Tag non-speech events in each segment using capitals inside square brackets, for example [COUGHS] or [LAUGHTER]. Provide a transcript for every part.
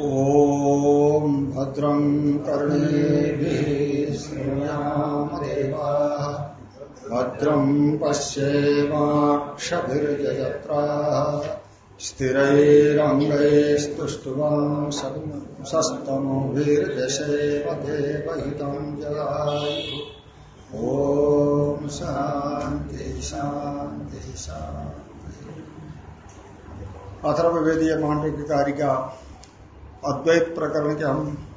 ॐ भद्रं कर्णेभिः श्रृणामदेवाः भद्रं पश्येमाक्षभिर्यजत्राः स्थिरैरङ्गैस्तुष्टुवं सस्तनोभिर्दशेव देवहितं जगायु ॐ शान्ति शान्ति शान्ति। अथर्ववेदीय मांडव की कारिका अद्वैत प्रकरण के हम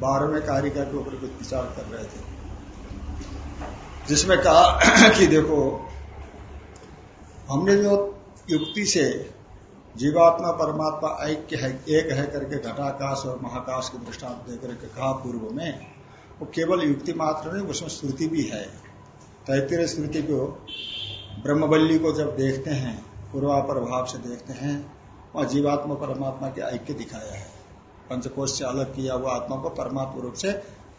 बारहवें कारिका के ऊपर कुछ विचार कर रहे थे। जिसमें कहा [CLEARS THROAT] कि देखो, हमने जो युक्ति से जीवात्मा, परमात्मा, ऐक्य है, एक है करके घटाकाश और महाकाश के दृष्टांत देकर के कहा पूर्व में, वो केवल युक्ति मात्र नहीं, उसमें श्रुति भी है। तैतरीय श्रुति को ब्रह्मबल्ली को जब देखते हैं पूर्वापर भाव से देखते हैं, वहाँ जीवात्मा, परमात्मा के ऐक्य दिखाया है। पंचकोश से अलग किया हुआ आत्मा को परमात्मा रूप से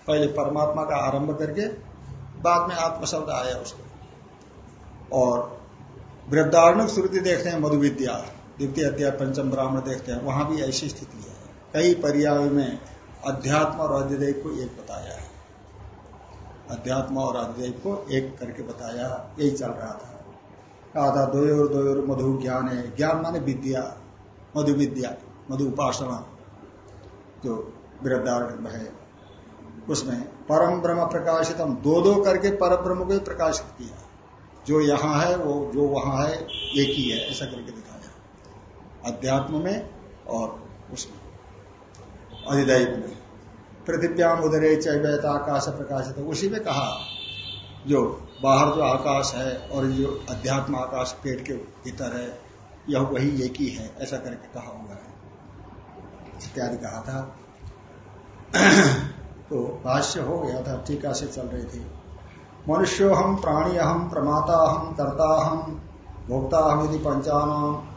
पहले परमात्मा का आरंभ करके बाद में आत्म शब्द आया उसको। और वृद्धारण श्रुति देखते हैं मधु विद्या द्वितीय अध्याय, पंचम ब्राह्मण देखते हैं। वहाँ भी ऐसी स्थिति है। कई पर्याय में अध्यात्म और अधिदेव को एक बताया है। अध्यात्म और अधिदेव को एक करके बताया। यही चल रहा था। कहा था दोयोर मधु ज्ञान। है ज्ञान माने विद्या। मधु विद्या मधु उपासना। जो वृद्धारण है, उसमें परम ब्रह्म प्रकाशितम, दो दो करके पर ब्रह्म को प्रकाशित किया। जो यहाँ है, वो, जो वहाँ है, एक ही है, ऐसा करके दिखाया। अध्यात्म में और उसमें। अधिदैव में। पृथ्व्याम उदरे चैवैता आकाश प्रकाशित। उसी में कहा, जो बाहर जो आकाश है और जो अध्यात्म आकाश पेट के भीतर है, यह वही एक ही है, ऐसा करके कहा हुआ है। इत्यादि कहा था। तो भाष्य हो गया था, टीका से चल रही थी। मनुष्यो हम प्राणी अहम प्रमाता हम कर्ता हम भोक्ता हम यदि पंचानाम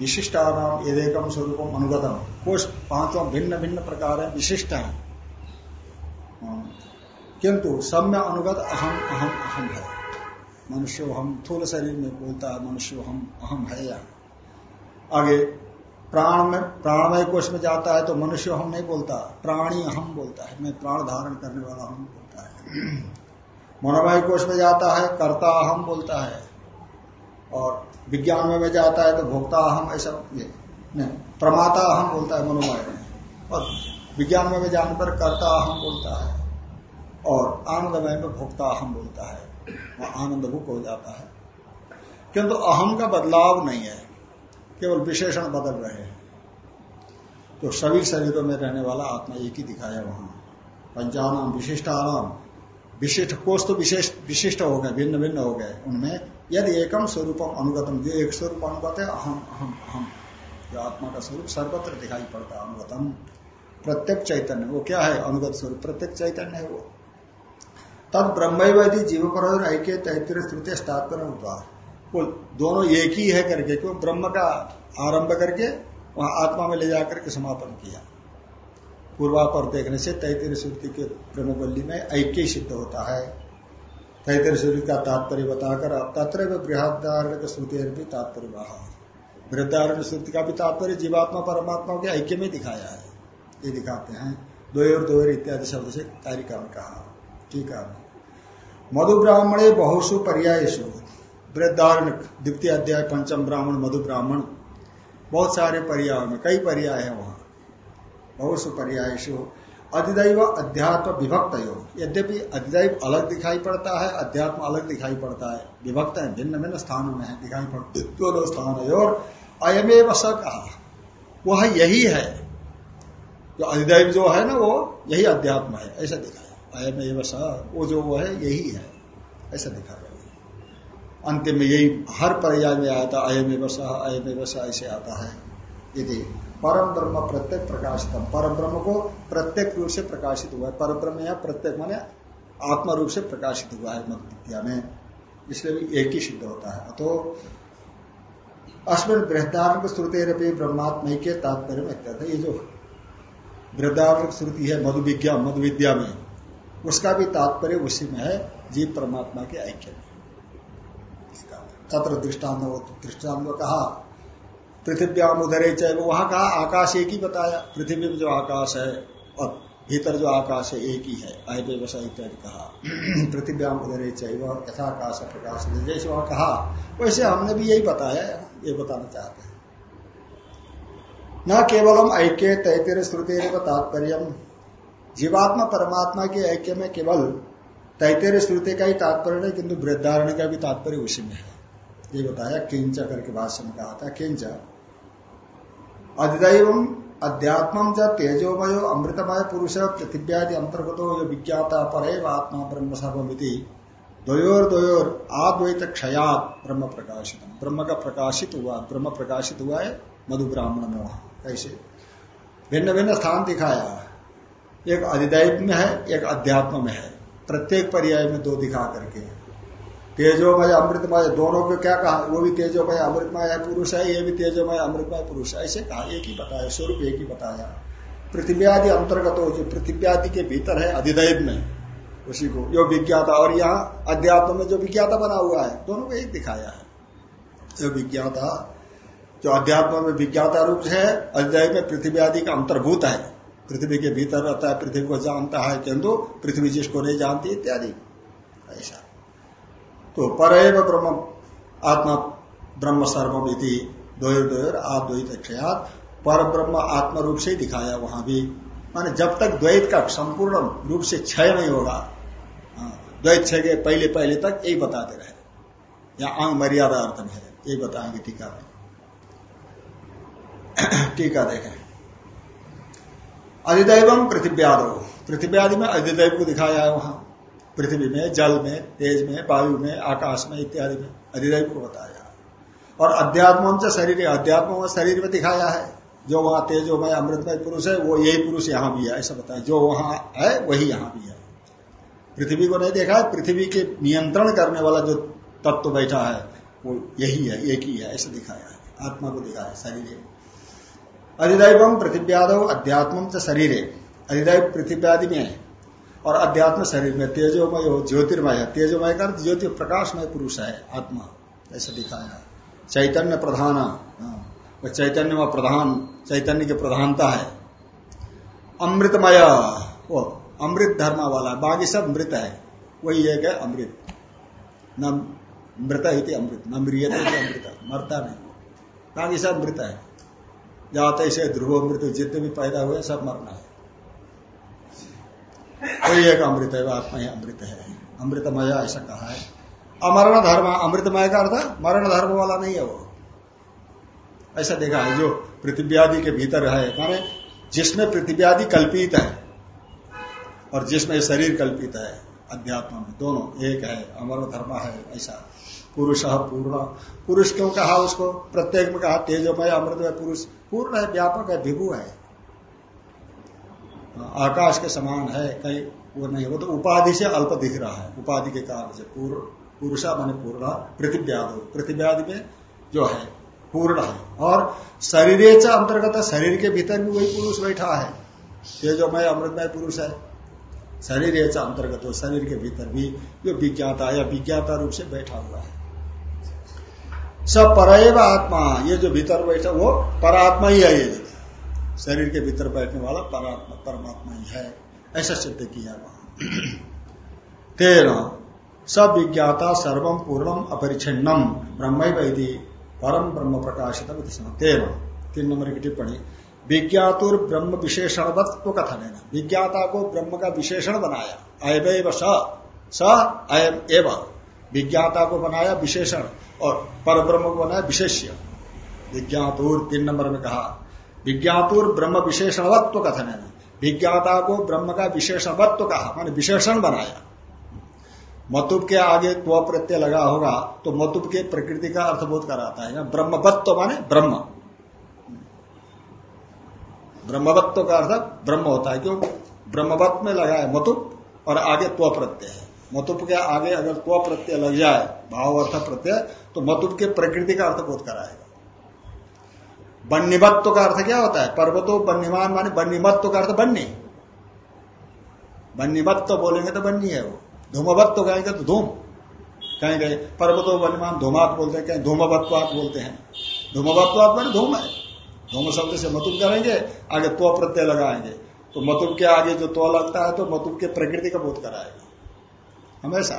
विशिष्टानाम एदेकम स्वरूपम अनुगतम। कुछ पाँचों भिन्न भिन्न प्रकार है, विशिष्ट है। किंतु सब में अनुगत अहम अहम अहम है। मनुष्य हम थूल शरीर में बोलता है मनुष्य हम अहम है या। आगे प्राण में, प्राणमय कोष में जाता है तो मनुष्य हम नहीं बोलता, प्राणी हम बोलता है। मैं प्राण धारण करने वाला हम बोलता है। मनोमय कोष में जाता है, कर्ता हम बोलता है, और विज्ञान में जाता है तो भोक्ता हम, ऐसा नहीं, प्रमाता हम बोलता है मनोमय में। और विज्ञान में जाने पर कर्ता हम बोलता है, और आनंदमय में भोक्ता हम बोलता है, वह आनंद भुक हो जाता है। किंतु अहम का बदलाव नहीं है। केवल विशेषण बदल रहे हैं। तो सभी शरीरों में रहने वाला आत्मा एक ही दिखाया वहाँ। पंचानाम, विशिष्टानाम, विशिष्ट कोष तो विशेष, विशिष्ट हो गए, भिन्न भिन्न हो गए। उनमें यदि एकम स्वरूपम अनुगतम, जो एक स्वरूप अनुगत है, अहम अहम अहम, जो आत्मा का स्वरूप सर्वत्र दिखाई पड़ता है, अनुगतम। प्रत्येक चैतन्य, वो क्या है? अनुगत स्वरूप, प्रत्येक चैतन्य है वो। तब ब्रह्म जीव पर ऐक्य तैतृय स्तृत्य तात्पर्य होता वो दोनों एक ही है करके, क्यों? ब्रह्म का आरंभ करके वहाँ आत्मा में ले जाकर के समापन किया। पूर्वापर देखने से तैतृय श्रुति के ब्रह्मबल्ली में ऐक्य सिद्ध होता है। तैतृय श्रुति का तात्पर्य बताकर तत्र बृहदारण श्रुति भी तात्पर्य वहा बृहदारण श्रुति का भी तात्पर्य जीवात्मा परमात्मा के ऐक्य में दिखाया है। ये दिखाते हैं। दोयर दोयर इत्यादि शब्द से कार्यक्रम कहा। ठीक है। मधु ब्राह्मणे बहुसु पर्यायसु वृद्धारण द्वितीय अध्याय, पंचम ब्राह्मण, मधु ब्राह्मण, बहुत सारे पर्याय में, कई पर्याय है वहाँ। बहुत से पर्याय अधिदैव अध्यात्म विभक्त योग यद्यपि अधिदैव अलग दिखाई पड़ता है, अध्यात्म अलग दिखाई पड़ता है। विभक्त है, भिन्न भिन्न स्थानों में है, दिखाई पड़ते दोनों स्थान है। और अयमेव स कहा। वह यही है। जो अधिदैव जो है ना वो, यही अध्यात्म है। ऐसा दिखाया। अयमेव स, वो जो वो है, यही है। ऐसा दिखाया। अंतिम में यही हर पर्याय में आया था अयम व्यवसाय अयम व्यवसाय ऐसे आता है। यदि परम ब्रह्म प्रत्येक प्रकाशित परम ब्रह्म को प्रत्येक रूप से प्रकाशित हुआ है। पर ब्रह्म या प्रत्येक माने आत्मा रूप से प्रकाशित हुआ है मत विद्या में। इसलिए भी एक ही सिद्ध होता है। तो अश्विन बृहदार्क श्रुति रपी ब्रह्मात्म के तात्पर्य में कहते हैं ये जो बृहदार्क श्रुति है मधु विज्ञान मधु विद्या में, उसका भी तात्पर्य उसी में है, जीव परमात्मा के ऐक्य में। तत्र दृष्टांत दृष्टांत कहा। पृथ्व्याम उधरे चाहे वहाँ कहा, आकाश एक ही बताया। पृथ्वी में जो आकाश है और भीतर जो आकाश है एक ही है। आय व्यवसाय इत्यादि कहा। [CLEARS THROAT] पृथ्व्याम उधरे चाहिए यथाकाश प्रकाश जैसे वहाँ कहा। वैसे हमने भी यही बताया, ये बताना चाहते हैं। न केवलम ऐक्य तैतिर श्रुति तात्पर्य जीवात्मा परमात्मा के ऐक्य में केवल तैतेर श्रुति का ही तात्पर्य नहीं, किंतु वृद्धारण का भी तात्पर्य उसी में है। ये बताया, किंच करके भाष्य में कहा था किंच। अधिदैव अध्यात्म च तेजोमय, अमृतमय पुरुष पृथिव्यादि अंतर्गत जो विज्ञाता पर आत्मा ब्रह्म सर्वमिति द्वयोर द्वयोर आद्वैत क्षयात ब्रह्म प्रकाशित ब्रह्म का प्रकाशित हुआ, ब्रह्म प्रकाशित हुआ है मधु ब्राह्मण में वहाँ कैसे? भिन्न भिन्न स्थान दिखाया। एक अधिदैव में है, एक अध्यात्म में है। प्रत्येक पर्याय में दो दिखा करके। तेजोमय अमृतमय, दोनों को क्या कहा? वो भी तेजोमय अमृतमय है पुरुष है, ये भी तेजोमय अमृतमय पुरुष है। ऐसे कहा, एक ही बताया, स्वरूप एक ही बताया। पृथ्वी आदि अंतर्गत हो, जो पृथ्वी आदि के भीतर है, अधिदैव में, उसी को जो विज्ञाता। और यहाँ अध्यात्म में जो विज्ञाता बना हुआ है, दोनों को एक दिखाया है। जो विज्ञाता, जो अध्यात्म में विज्ञाता रूप है, अधिदैव में पृथ्वी आदि का अंतर्भूत है। पृथ्वी के भीतर रहता है, पृथ्वी को जानता है, किंतु पृथ्वी जिसको नहीं जानती, इत्यादि। ऐसा। तो पर ब्रह्म आत्मा ब्रह्म सर्वमिति द्वयर द्वयर अद्वैत क्षयात पर ब्रह्म आत्म रूप से दिखाया वहाँ भी। माने जब तक द्वैत का संपूर्ण रूप से क्षय नहीं होगा हाँ, द्वैत क्षय के पहले पहले तक यही बताते रहे। या अंग मर्यादा अर्थ में है यही बताएँगे टीका में। [COUGHS] टीका देखें। अधिदैवम पृथ्व्यादो पृथ्व्यादि में अधिदैव को दिखाया है वहाँ। पृथ्वी में, जल में, तेज में, वायु में, आकाश में इत्यादि में अधिदैव को बताया और अध्यात्म से शरीर, अध्यात्म में शरीर में दिखाया है। जो वहाँ तेजो तेजोमय, अमृतमय पुरुष है, वो यही पुरुष यहाँ भी है, ऐसा बताया। जो वहाँ है, वही यहाँ भी है। पृथ्वी को नहीं देखा है, पृथ्वी के नियंत्रण करने वाला जो तत्व बैठा है, वो यही है, एक ही है, ऐसा दिखाया है। आत्मा को दिखाया शरीर अधिदैव पृथ्व्यादव अध्यात्म से शरीर। अधिदैव पृथ्व्यादि में और अध्यात्म शरीर में तेजोमय हो ज्योतिर्मय है तेजोमय का ज्योति प्रकाशमय पुरुष है आत्मा ऐसा दिखाया चैतन्य प्रधान हाँ, चैतन्य में प्रधान चैतन्य की प्रधानता है। अमृतमय वो अमृत धर्म वाला बाकी सब मृत है वही एक है अमृत। न मृत ही अमृत न मृियत अमृत मरता नहीं। बाकी सब मृत है। जाते से ध्रुव मृत्यु जितने भी पैदा हुए सब मरना है। कोई एक अमृत है, आत्मा ही अमृत है। अमृतमय ऐसा कहा है। अमरण धर्म अमृतमय का अर्थ मरण धर्म वाला नहीं है वो। ऐसा देखा है, जो पृथ्व्यादि के भीतर है, माने जिसमें पृथ्व्यादि कल्पित है और जिसमें शरीर कल्पित है, अध्यात्म में दोनों, एक है अमर धर्म है, ऐसा। पुरुष पूर्ण। पुरुष क्यों कहा उसको? प्रत्येक में कहा, तेजोमय अमृतमय पुरुष। पूर्ण है, व्यापक है, विभु है, आकाश के समान है, कहीं वो नहीं वो तो उपाधि से अल्प दिख रहा है। उपाधि के कारण से पुरुषा माने पूर्ण पृथ्व्याद पृथ्व्यादि में जो है, पूर्ण है। और शरीर अंतर्गत, शरीर के भीतर भी वही पुरुष बैठा है। ये जो मैं अमृतमय पुरुष है। शरीर अंतर्गत हो शरीर के भीतर भी जो विज्ञाता या विज्ञाता रूप से बैठा हुआ है। सब पर आत्मा, ये जो भीतर बैठा, वो परात्मा ही है ये शरीर के भीतर बैठने वाला परात्मा, परमात्मा ही है। ऐसा सिद्ध किया वहाँ तेरह सब विज्ञाता सर्वम पूर्णम अपरिछिन्नम ब्रह्म वैदि परम ब्रह्म प्रकाशित तेरह तीन नंबर की टिप्पणी। विज्ञातुर ब्रह्म विशेषणवत्व कथन है विज्ञाता को ब्रह्म का विशेषण बनाया अयव स स अयम एव। विज्ञाता को बनाया विशेषण, और पर ब्रह्म को बनाया विशेष्य। विज्ञातुर, तीन नंबर में कहा विज्ञातुर ब्रह्म विशेषणवत्व कथन है विज्ञाता को ब्रह्म का विशेषणवत्व कहा? मैंने विशेषण बनाया। मतुब के आगे त्व प्रत्यय लगा होगा तो मतुब के प्रकृति का अर्थबोध कराता है ब्रह्मवत्व माने ब्रह्म। ब्रह्मवत्व का अर्थ ब्रह्म होता है क्यों ब्रह्मवत्व में लगा है मतुब और आगे त्व प्रत्यय है। मतुप के आगे अगर त्व प्रत्यय लग जाए, भाव अर्थ प्रत्यय तो मतुप के प्रकृति का अर्थबोध कराएगा। बन्नीमत्व का अर्थ क्या होता है? पर्वतो बन्नीमान माने बन्नीमत्व का अर्थ बन्नी। बन्नीमत्व बोलेंगे तो बन्नी है वो। धूमवत्व कहेंगे तो धूम। कहेंगे पर्वतो बन्नीमान धूमात बोलते हैं, कहीं धूमवत्वात बोलते हैं। धूमवत्व मैंने धूम है। धूम शब्द से मतुब करेंगे, आगे तो प्रत्यय लगाएँगे। तो मतुब के आगे जो तो लगता है तो मतुब के प्रकृति का बोध कराएगा। हमेशा।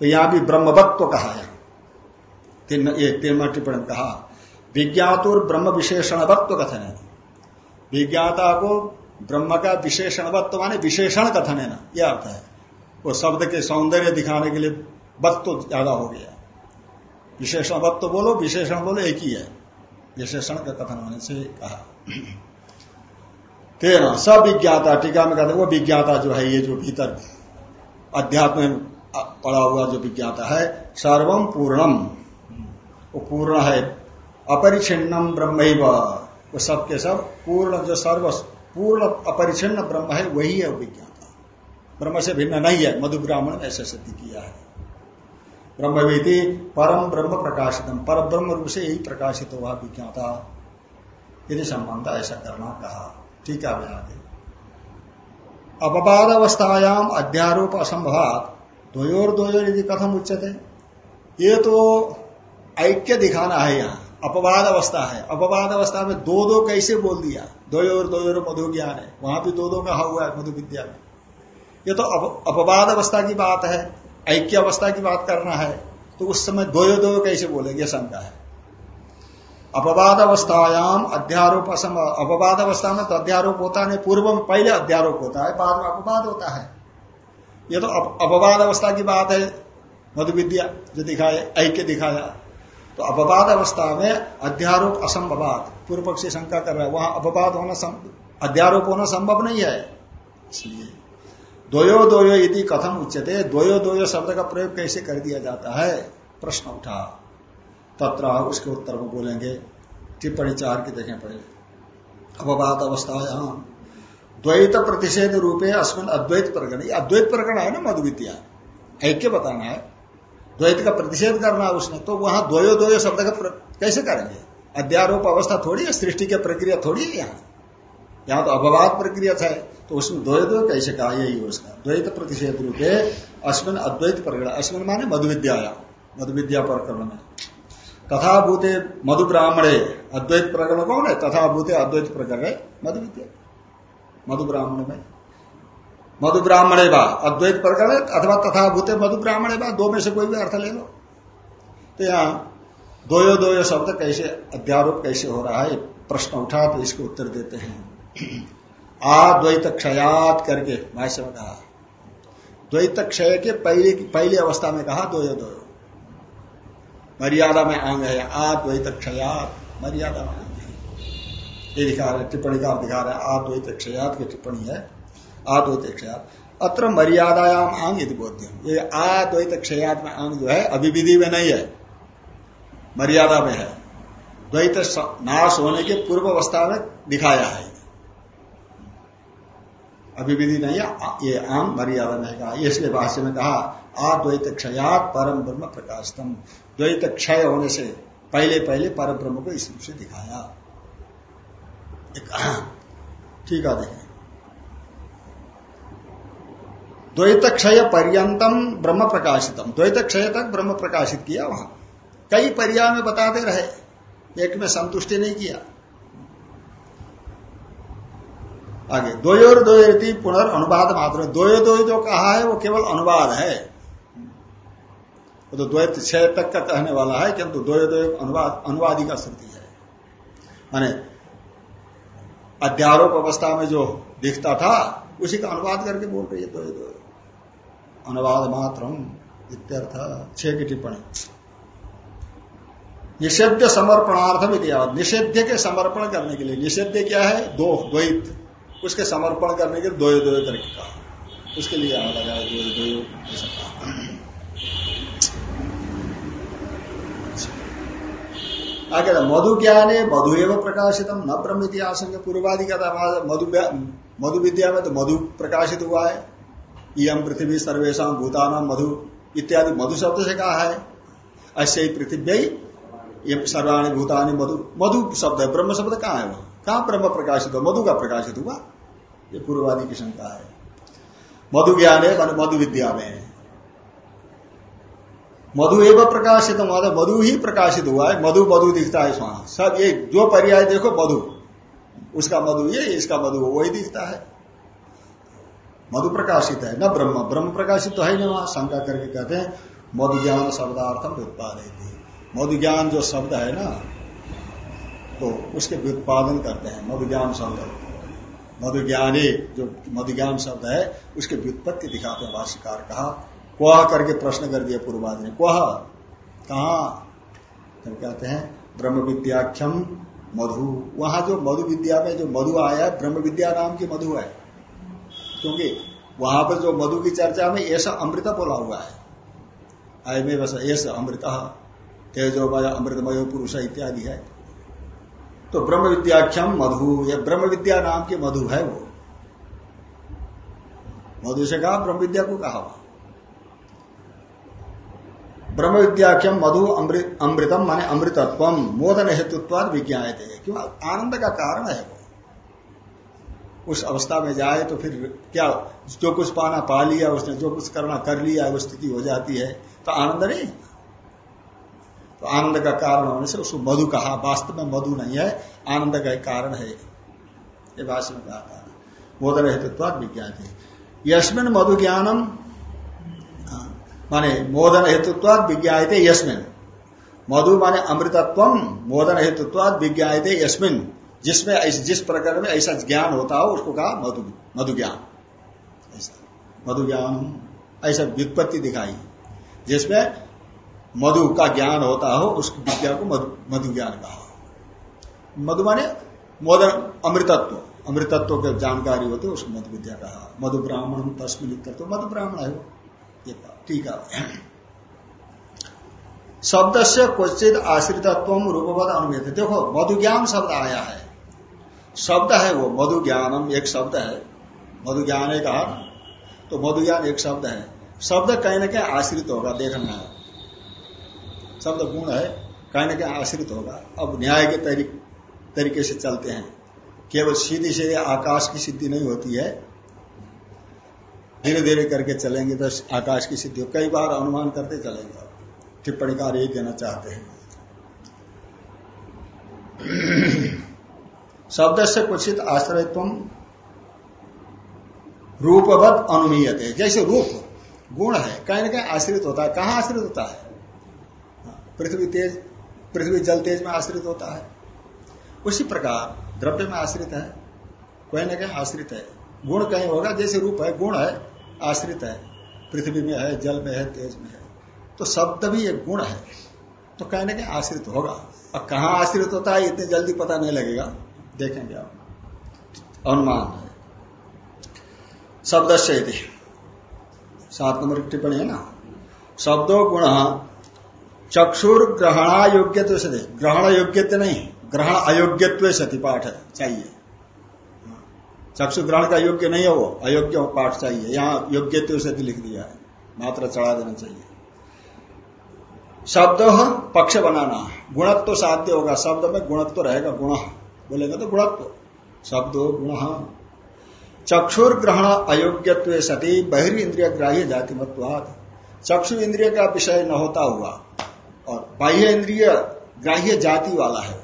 तो यहाँ भी ब्रह्मवत्व कहा है। तीन ये तीन टिप्पणी कहा। विज्ञातुर ब्रह्म विशेषणवत्व कथन है विज्ञाता को ब्रह्म का विशेषणवत्व माने विशेषण कथन है ना यह अर्थ है। वो शब्द के सौंदर्य दिखाने के लिए वत्व ज़्यादा हो गया। विशेषण वत्व बोलो, विशेषण बोलो, एक ही है। विशेषण का कथन होने से कहा। तेना सब विज्ञाता टीका में कहते वो विज्ञाता जो है, ये जो भीतर अध्यात्म में पड़ा हुआ जो विज्ञाता है सर्वम पूर्णम। वो पूर्ण है अपरिचिन्नम ब्रह्म वो सब के सब पूर्ण जो सर्व पूर्ण अपरिचिन्न ब्रह्म है, वही है विज्ञाता। ब्रह्म से भिन्न नहीं है मधु ब्राह्मण ऐसे सिद्धि किया है। ब्रह्मवीति परम ब्रह्म प्रकाशितम पर ब्रह्म रूप से यही प्रकाशित हुआ विज्ञाता। यदि संबंध ऐसा करना कहा, ठीक है आगे अपवाद अवस्थायाम अध्यारोप असंभवात। द्वयोर द्वयोर यदि कथम उच्चते ये तो ऐक्य दिखाना है यहाँ। अपवाद अवस्था है। अपवाद अवस्था में दो दो कैसे बोल दिया? द्वयोर द्वयोर मधु ज्ञान है। वहाँ भी दो दो का हुआ है मधु विद्या में। ये तो अप, अपवाद अवस्था की बात है ऐक्य अवस्था की बात करना है तो उस समय द्वयो दो कैसे बोलेंगे? शंका है। अपवाद अवस्थायाम अध्यारोप अपवाद अवस्था में तो अध्यारोप होता नहीं पूर्व में पहले अध्यारोप होता है बाद में अपवाद होता है। ये तो अपवाद अवस्था की बात है मधु विद्या जो दिखाया ऐक्य दिखाया। तो अपवाद अवस्था में अध्यारोप असंभवाद। पूर्व पक्षी शंका कर रहा है, वहाँ अपवाद होना अध्यारोप होना संभव नहीं है। इसलिए, द्वयो द्वयो यदि कथम उच्चते द्वयो द्वयो शब्द का प्रयोग कैसे कर दिया जाता है? प्रश्न उठा। तत्र उसके उत्तर में बोलेंगे। टिप्पणी चार की देखें पड़े अपवाद अवस्था यहाँ द्वैत प्रतिषेध रूपे अस्मिन अद्वैत प्रकरण। अद्वैत प्रकरण है ना मधु विद्या ऐक्य बताना है। द्वैत का प्रतिषेध करना है उसने तो वहाँ द्वयो द्वयो शब्द का कैसे करेंगे? अध्यारोप अवस्था थोड़ी है, सृष्टि की प्रक्रिया थोड़ी है यहाँ। यहाँ तो अभवाद प्रक्रिया था तो उसमें द्वैत कैसे कहा, यही उसका। द्वैत प्रतिषेध रूपे अश्विन अद्वैत प्रकरण अश्विन माने मधु विद्या मधु विद्या प्रकरण। में तथा भूते मधु ब्राह्मणे अद्वैत प्रकरण कौन है? तथा भूते अद्वैत प्रकरण मधु विद्या मधु ब्राह्मण में। मधु ब्राह्मणे बा अद्वैत प्रकरण अथवा तथा भूते मधु ब्राह्मणे बा दो में से कोई भी अर्थ ले लो। तो यहाँ दोयो दोयो शब्द कैसे, अध्यारोप कैसे हो रहा है, प्रश्न उठा तो इसको उत्तर देते हैं। [CLEARS THROAT] अद्वैत क्षयात करके, भाष्य में कहा। द्वैत क्षय के पहले पहली अवस्था में कहा दो दो मर्यादा में अंग है अद्वैत क्षयात मर्यादा में अंग है। ये दिखा रहे टिप्पणी का दिखा रहे अद्वैत क्षयात की टिप्पणी है। क्षयात अत्र मर्यादायाम आंग यदि बोध्यम। ये अद्वैत क्षयात में अंग जो है, अभिविधि में नहीं है। मर्यादा में है। द्वैत नाश होने के पूर्व अवस्था में दिखाया है। अभिविधि नहीं है। ये आम मर्यादा में कहा। इसलिए भाष्य में कहा अद्वैत क्षयात परम ब्रह्म प्रकाशतम। द्वैत क्षय होने से पहले पहले परम ब्रह्म को इस रूप से दिखाया। ठीक है देखें द्वैत क्षय पर्यंतम ब्रह्म प्रकाशितम। द्वैत क्षय तक ब्रह्म प्रकाशित किया वहाँ। कई पर्याय में बताते रहे। एक में संतुष्टि नहीं किया। आगे, द्वयोर द्वयती पुनर् अनुवाद मात्र। द्वयो द्वय जो कहा है, वो केवल अनुवाद है। वो तो द्वैत छह तक का कहने वाला है, किंतु द्वय द्वय अनुवाद, अनुवादी का श्रुति है। माने, अध्यारोप अवस्था में जो दिखता था, उसी का अनुवाद करके बोल रही है द्वय द्वय। अनुवाद मात्र इत्यर्थ छह की टिप्पणी। निषेध समर्पणार्थम निषेध के समर्पण करने के लिए निषेध क्या है? दो द्वैत। उसके समर्पण करने के दो दो करके कहा उसके लिए यहाँ लगाया दो दो आगे मधु ज्ञान है मधु एवं प्रकाशित न ब्रह्म इतिहास पूर्वादि का था मधु मधु विद्या में तो मधु प्रकाशित हुआ है। यम पृथ्वी सर्वेशा भूतान मधु इत्यादि मधु शब्द से कहा है। ऐसे ही पृथ्वी ये सर्वाणी भूतानी मधु मधु शब्द है, ब्रह्म शब्द कहाँ है वहाँ? कहा ब्रह्म प्रकाशित हुआ? मधु का प्रकाशित हुआ? ये पूर्वादि की शंका है। मधु ज्ञान है, मान मधु विद्या में मधु एवं प्रकाशित मधु ही प्रकाशित हुआ है, मधु मधु दिखता है सब ये जो पर्याय देखो, मधु। उसका मधु ये, इसका मधु वही दिखता है। मधु प्रकाशित है, न ब्रह्म। ब्रह्म प्रकाशित तो है ना वहाँ शंका करके कहते हैं मधु ज्ञान शब्दार्थम व्युत्पादित मधु ज्ञान जो शब्द है ना तो उसके व्युत्पादन करते हैं मधु ज्ञान शब्द। मधु ज्ञानी जो मधु ज्ञान शब्द है, उसके व्युत्पत्ति दिखाते हैं, भाष्यकार कहा कुआ करके प्रश्न कर दिया पूर्वाद ने। कुआ कहा? तो कहते हैं ब्रह्म विद्याख्यम मधु। वहाँ जो मधु विद्या में जो मधु आया है ब्रह्म विद्या नाम की मधु है। क्योंकि वहाँ पर जो मधु की चर्चा में ऐसा अमृत बोला हुआ है। आय में बस ऐसा अमृत, तेजोमय, अमृतमय, पुरुष इत्यादि है। तो ब्रह्म विद्याख्यम मधु, या ब्रह्म विद्या नाम की मधु है वो। मधु से कहा, ब्रह्म विद्या को कहा ब्रह्म विद्याख्यम मधु अमृतम माने अमृतत्व मोदन हेतुत्वाद विज्ञाए थे क्यों? आनंद का कारण है वो। उस अवस्था में जाए तो फिर क्या जो कुछ पाना पा लिया उसने जो कुछ करना कर लिया वो स्थिति हो जाती है। तो आनंद नहीं। तो आनंद का कारण होने से उसको मधु कहा। वास्तव में मधु नहीं है आनंद का एक कारण है। ये भाषण में कहा था। बोधन हेतुत्वाद विज्ञान यशमिन मधु ज्ञानम हाँ, माने मोदन हेतुत्वाद विज्ञाते यशमिन मधु माने अमृतत्व मोदन हेतुत्वाद विज्ञाते यशमिन जिसमें जिस प्रकार में ऐसा ज्ञान होता हो, उसको कहा मधु मधु ज्ञान ऐसा। मधु ज्ञान ऐसा व्युत्पत्ति दिखाई। जिसमें मधु का ज्ञान होता हो, उस विद्या को मधु मधु ज्ञान कहा। मधु माने मोदन, अमृतत्व। अमृतत्व के जानकारी होती है उसको मधु विद्या कहा। मधु ब्राह्मण, तस्मिन तो मधु ब्राह्मण है वो। ये ठीक है। शब्द से क्वचित आश्रितत्व रूपवत अनुमित देखो मधु ज्ञान शब्द आया है। शब्द है वो मधु ज्ञानम एक शब्द है। मधु ज्ञान एक कहा तो मधु ज्ञान एक शब्द है। शब्द कहीं ना कहीं आश्रित होगा देखना है। शब्द गुण है कहीं ना कहीं आश्रित होगा। अब न्याय के तरीक, तरीके से चलते हैं। केवल सीधी सीधे आकाश की सिद्धि नहीं होती है। धीरे धीरे करके चलेंगे तो आकाश की सिद्धि कई बार अनुमान करते चलेंगे। टिप्पणीकार यही देना चाहते हैं। शब्द से कुछ आश्रयत्व रूपवत अनुमीयते। जैसे रूप गुण है कहीं ना कहीं आश्रित होता है। कहाँ आश्रित होता है हाँ, पृथ्वी तेज पृथ्वी जल तेज में आश्रित होता है। उसी प्रकार द्रव्य में आश्रित है कहीं ना कहीं आश्रित है। गुण कहीं होगा जैसे रूप है गुण है आश्रित है। पृथ्वी में है जल में है तेज में है। तो शब्द भी एक गुण है तो कहीं ना कहीं आश्रित होगा। अब कहाँ आश्रित होता है इतने जल्दी पता नहीं लगेगा। देखेंगे आप। अनुमान। है शब्द से सात नंबर की टिप्पणी है ना? शब्दों गुण चक्षुर ग्रहणायोग्य से ग्रहण योग्य नहीं, ग्रहण अयोग्यत्व सती पाठ चाहिए। चक्षु ग्रहण का योग्य नहीं है वो, अयोग्य पाठ चाहिए। यहाँ योग्यत्व से लिख दिया है, मात्र चढ़ा देना चाहिए। शब्द पक्ष बनाना, गुणत्व तो साध्य होगा, शब्द में गुणत्व तो रहेगा, गुण। बोलेगा तो गुणत्व। शब्दो गुण। चक्षुर ग्रहण अयोग्य सती बहिर्न्द्रिय ग्राह्य जाति मत्वाद चक्षु इंद्रिय का विषय न होता हुआ, और बाह्य इंद्रिय ग्राह्य जाति वाला है।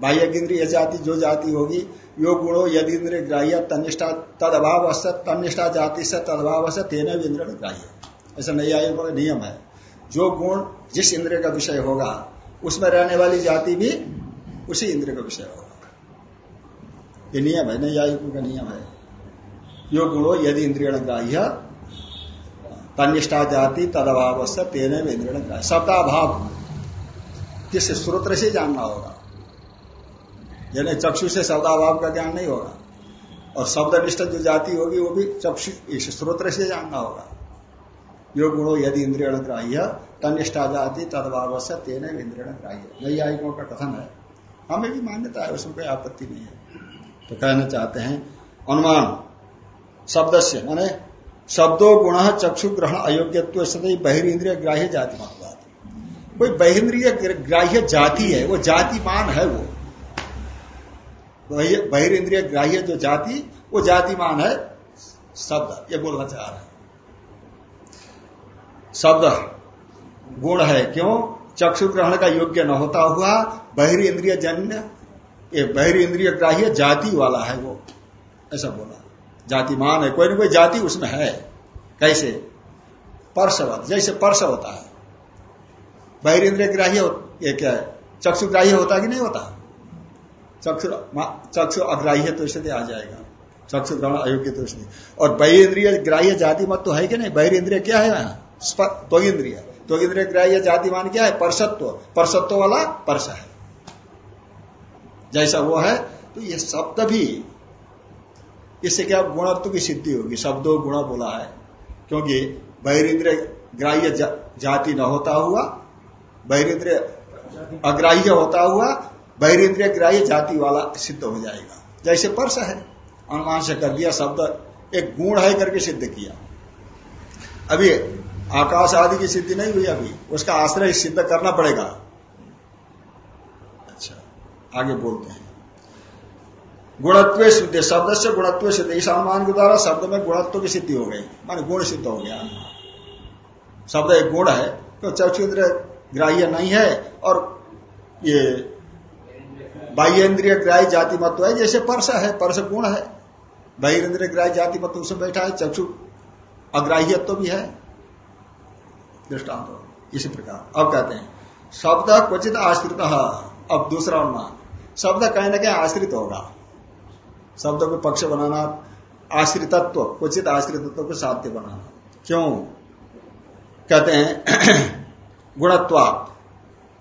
बाह्य इंद्रिय जाति जो जाति होगी, यो गुणो यदि इंद्रिय ग्राह्य, तनिष्ठा तद अभाव तनिष्ठा जाति से तदभाव से तेन इंद्रिय ग्राह्य। ऐसा नहीं आयोग का नियम है। जो गुण जिस इंद्रिय का विषय होगा, उसमें रहने वाली जाति भी उसी इंद्रिय का विषय होगा। ये नियम है नैयायिकों का नियम है यो गुणो यदि इंद्रिय ग्राह्य तनिष्ठा जाति तद अभाव से तेने में इंद्रिय ग्राह्य शब्दाभाव जिससे स्रोत्र से जानना होगा यानी चक्षु से शब्दाभाव का ज्ञान नहीं होगा और शब्दनिष्ठ जो जाति होगी वो भी चक्षु इस स्रोत्र से जानना होगा यो गुणो यदि इंद्रिय ग्राह्य तनिष्ठा जाति तदभाव से तेने इंद्रिय ग्राह्य नैयायिकों का कथन है हमें भी मान्यता है उसमें कोई आपत्ति नहीं है तो कहना चाहते हैं, अनुमान शब्द से माने शब्दों गुण चक्षु ग्रहण अयोग्यत्व सदी ग्राह्य जाति मानवाद कोई बहिर्न्द्रिय ग्राह्य जाति है, वो जाति मान है वो। बहिर्न्द्रिय ग्राह्य जो जाति, वो जातिमान है, शब्द, ये बोलना चाह रहे हैं। शब्द गुण है, क्यों? चक्षु ग्रहण का योग्य न होता हुआ बहिरी इंद्रिय जन्य ये बहिरी इंद्रिय ग्राह्य जाति वाला है वो, ऐसा बोला। जातिमान है, कोई ना कोई जाति उसमें है। कैसे? परसवत जैसे परस होता है। बहिर इंद्रिय ग्राह्य ये क्या है? चक्षु ग्राह्य होता कि नहीं होता? चक्षु चक्षु अग्राह्य तो स्थिति आ जाएगा। चक्षु ग्रहण अयोग्य तो स्थिति और बहिर्द्रिय ग्राह्य जाति मत तो है कि नहीं? बहिर्द्रिय क्या है यहाँ तो इंद्रिय। तो इंद्रिय ग्राह्य जाति मान क्या है? परसत्व परसत्व वाला परस है। जैसा वो है तो ये शब्द भी इससे क्या गुणत्व की सिद्धि होगी? शब्दों गुण बोला है। क्योंकि बहिरिंद्र ग्राह्य जा, जाति न होता हुआ बहिरिंद्र अग्राह्य होता हुआ बहिरिंद्रिय ग्राह्य जाति वाला सिद्ध हो जाएगा। जैसे परस है अनुमान से कर दिया शब्द एक गुण है करके सिद्ध किया। अभी आकाश आदि की सिद्धि नहीं हुई अभी उसका आश्रय सिद्ध करना पड़ेगा। आगे बोलते हैं। गुणत्व सिद्ध शब्द से गुणत्व सिद्ध इस अनुमान के द्वारा शब्द में गुणत्व की सिद्धि हो गई। माने गुण सिद्ध हो गया। शब्द एक गुण है तो चक्षुद्र ग्राह्य नहीं है, और ये बाह्य इंद्रिय ग्राह्य जाति मत्व है, जैसे परस है, परस गुण है। बहिर्द्रिय ग्राह्य जाति मत्व उसमें बैठा है, चक्षु अग्राह्यत्व तो भी है। दृष्टांत। इसी प्रकार। अब कहते हैं, शब्द क्वचित आश्रित, अब दूसरा अनुमान। शब्द कहीं ना कहीं आश्रित होगा। शब्द को पक्ष बनाना, आश्रितत्व क्वचित आश्रितत्व को साध्य बनाना। क्यों? कहते हैं [CLEARS THROAT] गुणत्वा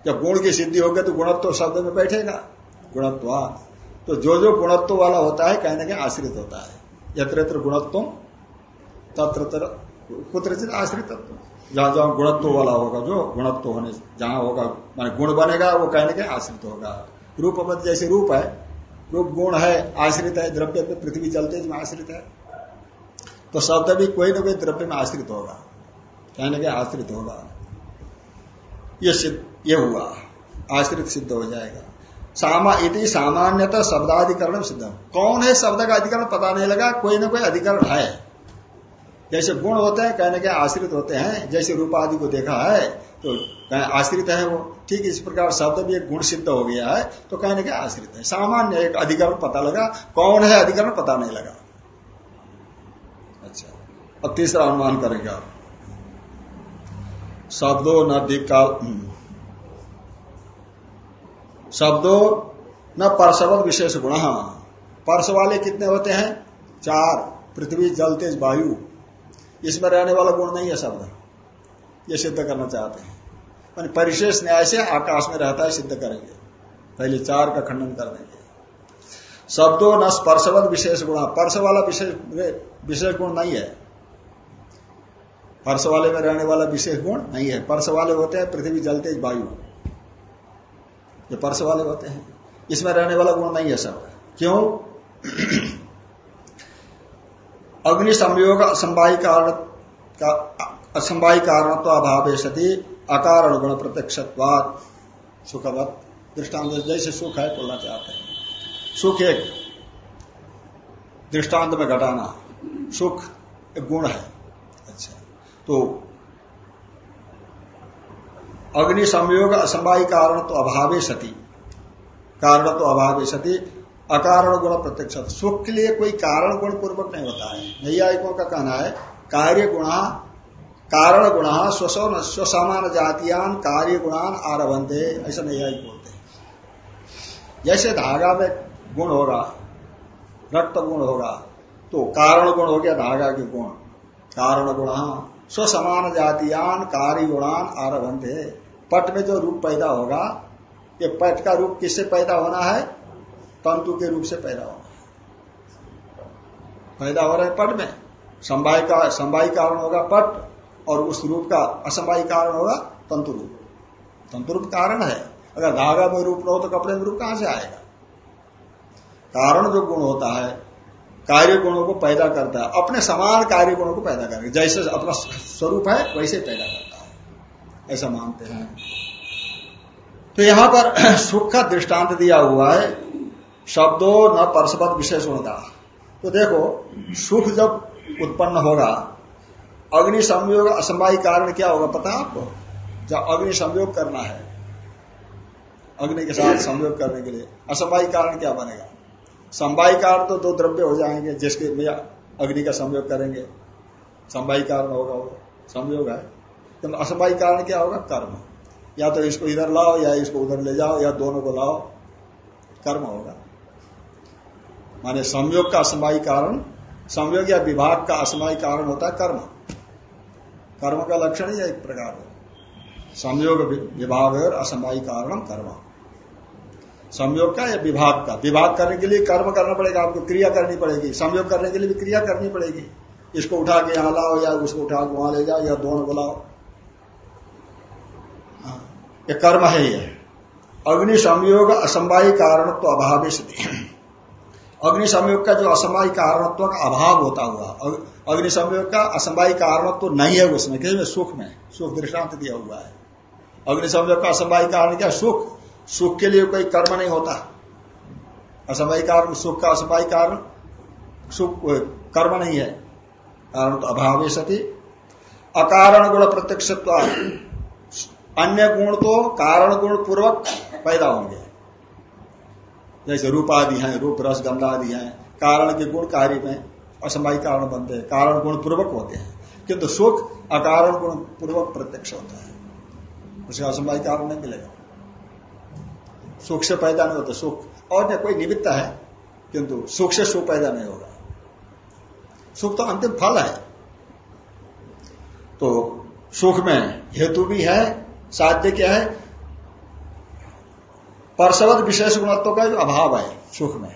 जब गुण की सिद्धि होगी तो गुणत्व शब्द में बैठेगा। गुणत्वा तो जो जो गुणत्व वाला होता है कहीं ना कहीं आश्रित होता है। यत्र यत्र गुणत्व तत्र कुत्रचित आश्रितत्व। जहाँ जहाँ गुणत्व वाला होगा, जो गुणत्व होने, जहाँ होगा, मान गुण बनेगा, वो कहने के आश्रित होगा। रूप जैसे रूप है, रूप गुण है, आश्रित है, द्रव्य पे पृथ्वी चलते में आश्रित है। तो शब्द भी कोई ना कोई द्रव्य में आश्रित होगा। कहने के आश्रित होगा। ये सिद्ध, ये हुआ। आश्रित सिद्ध हो जाएगा। सामा, इति सामान्यतः शब्दाधिकरण सिद्ध कौन है शब्द का अधिकरण पता नहीं लगा, कोई ना कोई अधिकरण है। जैसे गुण होते हैं, कहने के आश्रित होते हैं। जैसे रूप आदि को देखा है तो आश्रित है वो। ठीक इस प्रकार शब्द भी एक गुण सिद्ध हो गया है तो कहने के आश्रित है। सामान्य एक अधिकरण पता लगा। कौन है अधिकरण, पता नहीं लगा। अच्छा अब तीसरा अनुमान करेंगे आप। शब्दों न हम्म। शब्दों न परसवत विशेष गुण परस वाले कितने होते हैं? चार। पृथ्वी, जल, तेज, वायु। इसमें रहने वाला गुण नहीं है शब्द। ये सिद्ध करना चाहते हैं। मान परिशेष न्याय से आकाश में रहता है, सिद्ध करेंगे। पहले चार का खंडन कर देंगे। शब्दों न स्पर्शवत विशेष गुण। पर्श वाला विशेष विशेष गुण नहीं है। पर्श वाले में रहने वाला विशेष गुण नहीं है। पर्श वाले होते हैं, पृथ्वी जल तेज वायु। ये पर्श वाले होते हैं। इसमें रहने वाला गुण नहीं है शब्द। क्यों? अग्नि संयोग असंवाही कारण का असंवाही कारण तो अभाव सती अकारण गुण प्रत्यक्ष सुखवत। दृष्टांत जैसे सुख है, बोलना चाहते हैं। सुख एक दृष्टांत में घटाना। सुख एक गुण है। अच्छा। तो अग्नि संयोग असंवाही कारण तो अभावे सती। कारण तो अभावे सती अकारण गुण प्रत्यक्ष सुख के लिए कोई कारण गुण पूर्वक नहीं होता है। नैयायिकों का कहना है कार्य गुणा कारण गुणा स्वसो स्वसमान जातियान कार्य गुणान आरभंते ऐसा नैयायिक बोलते हैं। जैसे धागा में गुण होगा रक्त गुण होगा तो कारण गुण हो गया धागा के गुण। कारण गुण स्वसमान जातियान कार्य गुणान आरभंते पट में जो रूप पैदा होगा, ये पट का रूप किससे पैदा होना है? तंतु के रूप से पैदा होना पैदा हो रहा है पट में। संवाई का संवाई कारण होगा पट और उस रूप का असंवाई कारण होगा तंतु रूप। तंतु रूप कारण है। अगर धागा में रूप न हो तो कपड़े में रूप कहाँ से आएगा? कारण जो गुण होता है, कार्य गुणों को पैदा करता है। अपने समान कार्य गुणों को पैदा करेगा। जैसे अपना स्वरूप है, वैसे पैदा करता है। ऐसा मानते हैं। तो यहाँ पर [CLEARS THROAT] सुख का दृष्टांत दिया हुआ है। शब्दों न परसपद विशेष होता। तो देखो, सुख जब उत्पन्न होगा, अग्नि संयोग असंवाही कारण क्या होगा पता आपको? जब अग्नि संयोग करना है, अग्नि के साथ संयोग करने के लिए असमवाय कारण क्या बनेगा? संवाई कारण तो दो द्रव्य हो जाएँगे, जिसके में अग्नि का संयोग करेंगे। संवाई कारण होगा वो, संयोग है। तो असमवाई कारण क्या होगा? कर्म। या तो इसको इधर लाओ, या इसको उधर ले जाओ, या दोनों को लाओ, कर्म होगा। माने संयोग का असमवाई कारण संयोग या विभाग का असमवाई कारण होता है कर्म। कर्म का लक्षण ही एक प्रकार है संयोग विभाग और असमवाई कारण कर्म। संयोग का या विभाग का? विभाग करने के लिए कर्म करना पड़ेगा आपको क्रिया करनी पड़ेगी। संयोग करने के लिए भी क्रिया करनी पड़ेगी। इसको उठा के यहाँ लाओ या उसको उठा के वहाँ ले जाओ या दोनों को लाओ। हाँ, ये कर्म है ये। अग्नि संयोग असंवाई कारण तो अभाव अग्नि संयोग का जो असमवाय कारणत्व का अभाव होता हुआ अग्नि संयोग का असमवाय कारणत्व नहीं है उसमें, किसी में सुख में, सुख दृष्टांत दिया हुआ है। अग्नि संयोग का असमवाय कारण क्या? सुख। सुख के लिए कोई कर्म नहीं होता। असमय कारण, सुख का असमय कारण, सुख, कर्म नहीं है। कारण तो अभाव सती। अकारण गुण प्रत्यक्ष अन्य गुण तो कारण गुण पूर्वक पैदा होंगे। जैसे रूप आदि है, रूप रस, गंधा आदि है, कारण के गुण कार्य में असमय कारण बनते हैं, कारण गुण पूर्वक होते हैं। किंतु सुख, अकारण गुण पूर्वक प्रत्यक्ष होता है। उसे असमय कारण नहीं मिलेगा। सुख से पैदा नहीं होता, सुख। और न कोई निमित्त है, किंतु सुख से सुख पैदा नहीं होगा। सुख तो अंतिम फल है। तो सुख में हेतु भी है, साध्य क्या है? परसवत विशेष गुणत्व का जो अभाव है, सुख में।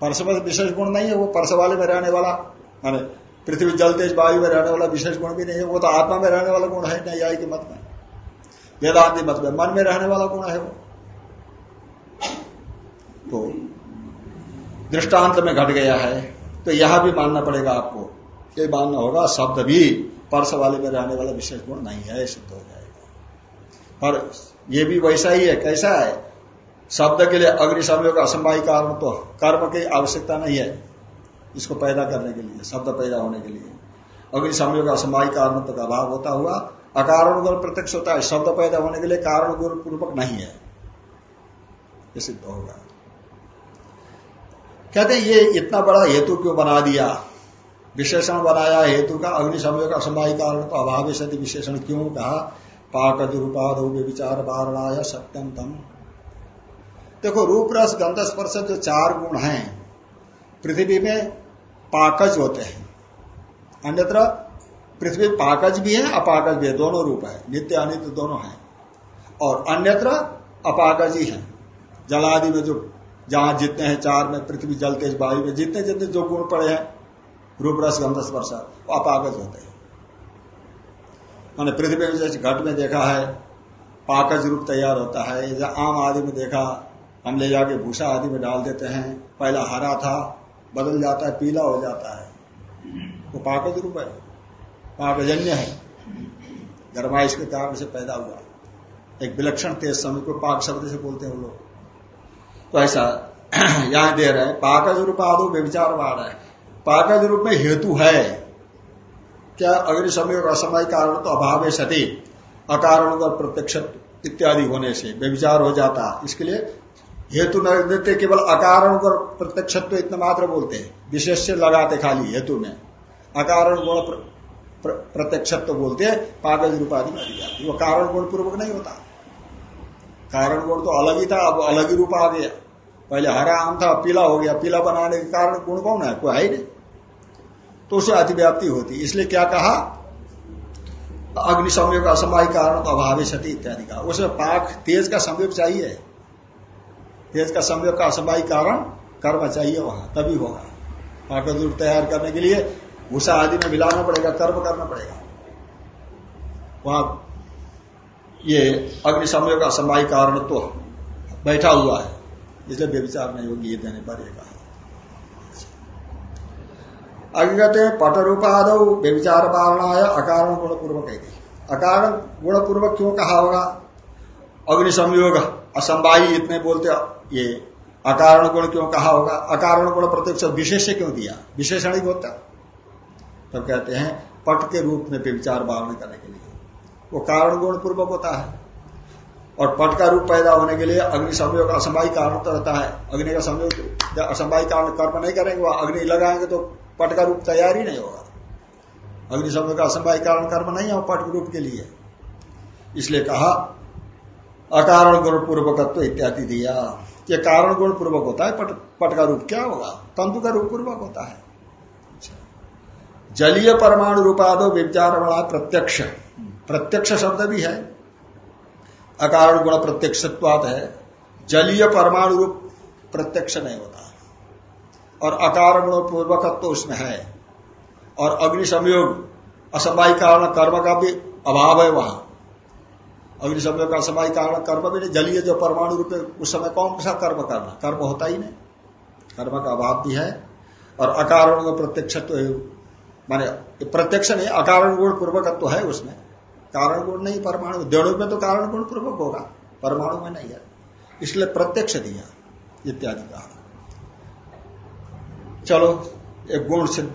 परसवत विशेष गुण नहीं है, वो परस वाले में रहने वाला माने पृथ्वी जल तेज वायु में रहने वाला विशेष गुण भी नहीं है, वो तो आत्मा में रहने वाला गुण है न्याय के मत में। वेदांति मत में, मन में रहने वाला गुण है वो। तो दृष्टांत में घट गया है तो यह भी मानना पड़ेगा आपको, ये मानना होगा, शब्द भी पर्स वाले में रहने वाला विशेष गुण नहीं है सिद्ध हो जाएगा। पर ये भी वैसा ही है, कैसा है? शब्द के लिए अग्नि का असंभावी कारण तो कर्म की आवश्यकता नहीं है इसको पैदा करने के लिए, शब्द पैदा होने के लिए। अग्नि का असंभावी कारण का अभाव होता हुआ अकारण गुण प्रत्यक्ष होता है, शब्द पैदा होने के लिए कारण गुण पूर्वक नहीं है। ये सिद्ध होगा। कहते हैं, ये इतना बड़ा हेतु क्यों बना दिया? विशेषण बनाया हेतु का अग्नि का असमवाय कारण तो अभाव विशेषण क्यों कहा? पाक दुरुपाद विचार वारणा सत्यम तम देखो रूप रस गंध स्पर्श जो चार गुण हैं, पृथ्वी में पाकज होते हैं। अन्यत्र, पृथ्वी पाकज भी है, अपाकज भी है, दोनों रूप है, नित्य अनित्य दोनों है। और अन्यत्र, अपाकज ही है। जलादि में जो, जहाँ जितने हैं चार में, पृथ्वी जल तेज वायु में, जितने जितने जो गुण पड़े हैं रूप रस गंध स्पर्श वो अपाकज होते हैं। मैंने पृथ्वी में जैसे घट में देखा है, पाकज रूप तैयार होता है, या आम आदि में देखा, हम ले जाके भूसा आदि में डाल देते हैं, पहला हरा था, बदल जाता है, पीला हो जाता है। वो तो पाकज रूप है, पाकजन्य है। गर्माइश के कारण से पैदा हुआ। एक विलक्षण तेज समय को पाक शब्द से बोलते हैं वो लोग। तो ऐसा [CLEARS THROAT] यहाँ दे रहे हैं, पाकज रूप आदो व्यविचार वाण है। पाकज रूप में हेतु है। क्या अग्नि समय और असमय कारण तो अभाव है सती? अकारण प्रत्यक्ष इत्यादि होने से व्यविचार हो जाता। इसके लिए हेतु न देते केवल अकारण और प्रत्यक्ष तो इतना मात्र बोलते हैं। विशेष से लगाते खाली हेतु में। अकारण गुण प्रत्यक्षत्व बोलते हैं पाकज रूप आदि में जाती वो कारण गुण पूर्वक नहीं होता। कारण गुण तो अलग ही था, अब अलग ही रूप आ गया। पहले हरा आम था पीला हो गया। पीला बनाने के कारण गुण कौन है? कोई है ही नहीं। तो उसे अतिव्याप्ति होती। इसलिए क्या कहा? अग्नि संयोग का असमवाय कारण तो अभाव सती इत्यादि का उसमें पाक तेज का संयोग चाहिए। तेज का संयोग का असमवाय कारण कर्म चाहिए वहाँ, तभी होगा। पाक दूर तैयार करने के लिए भूसा आदि में मिलाना पड़ेगा कर्म करना पड़ेगा। वहाँ ये अग्नि समय का असमवाय कारण तो बैठा हुआ है। इसलिए व्यविचार नहीं होगी ये देने पर एक आगे कहते हैं पटरूपाद व्यविचार पालना है अकारण गुण पूर्वक अकारण गुण पूर्वक क्यों कहा होगा? अग्नि संयोग इतने बोलते ये। अकारण गुण क्यों कहा होगा? अकारण गुण प्रत्यक्ष विशेष क्यों दिया? विशेषण ही होता तब कहते हैं, पट के रूप में व्यविचार पालन करने के लिए। वो कारण गुण पूर्वक होता है। और पट का रूप पैदा होने के लिए अग्नि संयोग असंभाई कारण तो रहता है। अग्नि का संयोग असंभाई कारण कर्म नहीं करेंगे वो अग्नि लगाएँगे तो पट का रूप तैयार ही नहीं होगा। अग्नि संयोग का असंभाई कारण कर्म नहीं है पट रूप के लिए। इसलिए कहा अकारण गुण पूर्वकत्व इत्यादि दिया। ये कारण गुण पूर्वक होता है पट, पट का रूप क्या होगा? तंतु का रूप पूर्वक होता है। जलीय परमाणु रूपादो विचार प्रत्यक्ष। प्रत्यक्ष शब्द भी है। अकारण गुण प्रत्यक्ष है। जलीय परमाणु रूप प्रत्यक्ष नहीं होता। और अकारण गुण पूर्वकत्व तो उसमें है। और अग्नि संयोग असमवाय कारण कर्म का भी अभाव है वहाँ। अग्नि संयोग का असमवाय कारण कर्म भी नहीं, जलीय जो परमाणु रूप उस समय कौन सा कर्म करना? कर्म होता ही नहीं। कर्म का अभाव भी है। और अकारण गुण प्रत्यक्ष माने प्रत्यक्ष नहीं, अकारण गुण पूर्वकत्व है उसमें। कारण गुण नहीं, परमाणु। देणु में तो कारण गुण पूर्वक होगा। परमाणु में नहीं है। इसलिए प्रत्यक्ष दिया, इत्यादि कहा। चलो, एक गुण सिद्ध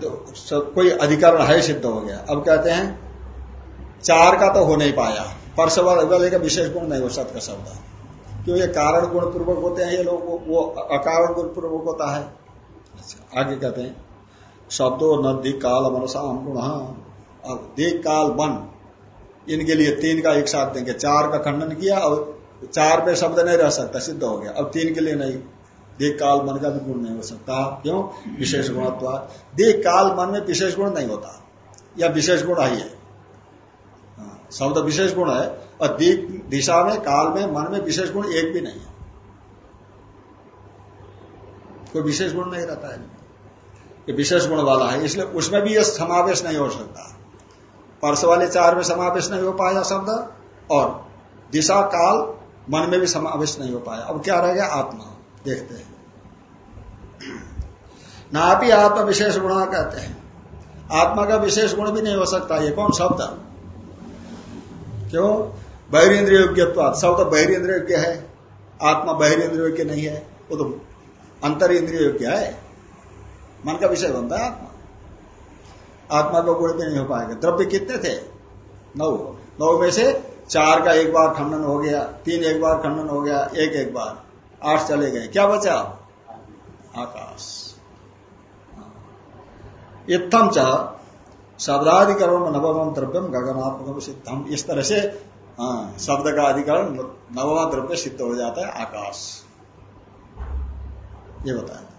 कोई अधिकरण है सिद्ध हो गया। अब कहते हैं, चार का तो हो नहीं पाया। परस वाले का विशेष गुण नहीं हो सकता शब्द। क्यों? ये कारण गुण पूर्वक होते हैं ये लोग, वो अकारण गुण पूर्वक होता है। अच्छा आगे कहते हैं, शब्दों न दिक काल मनसा गुण। अब दिक काल मन इनके लिए तीन का एक साथ देंगे। चार का खंडन किया और चार पे शब्द नहीं रह सकता, सिद्ध हो गया। अब तीन के लिए नहीं। देख काल मन का भी गुण नहीं हो सकता। क्यों? विशेष गुणत्व देख काल मन में विशेष गुण नहीं होता। या विशेष गुण ही है हाँ, शब्द विशेष गुण है और दिशा में काल में मन में विशेष गुण एक भी नहीं है। कोई विशेष गुण नहीं रहता है। ये विशेष गुण वाला है इसलिए उसमें भी यह समावेश नहीं हो सकता। परस वाले चार में समावेश नहीं हो पाया शब्द और दिशा काल मन में भी समावेश नहीं हो पाया। अब क्या रह गया? आत्मा। देखते हैं। ना भी आत्मा विशेष गुण कहते हैं। आत्मा का विशेष गुण भी नहीं हो सकता। ये कौन शब्द क्यों? बहिरेन्द्रिय योग्य शब्द बहिरेन्द्रिय योग्य है। आत्मा बहिरेन्द्रिय योग्य नहीं है। वो तो अंतर इंद्रिय योग्य है। मन का विषय बनता है आत्मा। आत्मा का गुण भी नहीं हो पाएगा। द्रव्य कितने थे? नौ। नौ में से चार का एक बार खंडन हो गया। तीन एक बार खंडन हो गया। एक एक बार। आठ चले गए। क्या बचा? आकाश। इतम च शब्दाधिकरण नवम द्रव्यम गगनात्मक सिद्धम इस तरह से शब्द का अधिकरण नवमा द्रव्य सिद्ध हो जाता है आकाश। ये बताया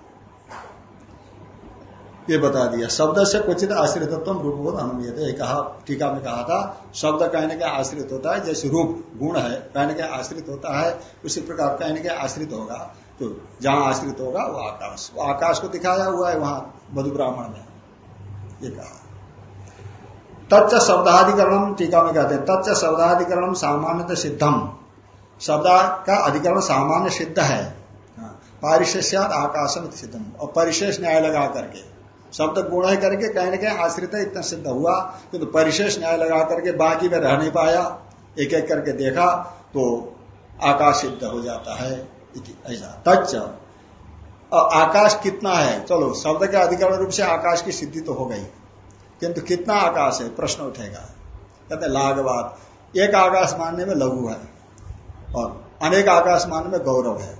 ये बता दिया। शब्द से क्वचित आश्रितत्व रूप अनुमीय कहा टीका में कहा था शब्द कहने के आश्रित होता है जैसे रूप गुण है कहने के आश्रित होता है उसी प्रकार कहने के आश्रित होगा। तो जहाँ आश्रित होगा वो आकाश। वो आकाश को दिखाया हुआ है वहाँ मधु ब्राह्मण में। ये कहा। तत्व शब्दाधिकरण टीका में कहते हैं तत्व शब्दाधिकरण सामान्य सिद्धम। शब्द का अधिकरण सामान्य सिद्ध है। हाँ, आकाशम सिद्धम। और परिशेष न्याय लगा करके। शब्द गुण है करके कहने के आश्रित इतना सिद्ध हुआ किंतु तो परिशेष न्याय लगा करके बाकी में रह नहीं पाया एक एक करके देखा तो आकाश सिद्ध हो जाता है ऐसा। तच आकाश कितना है? चलो, शब्द के अधिकरण रूप से आकाश की सिद्धि तो हो गई। किंतु कितना आकाश है? प्रश्न उठेगा। कहते लाघवाद एक आकाश मानने में लघु है और अनेक आकाश मानने में गौरव है।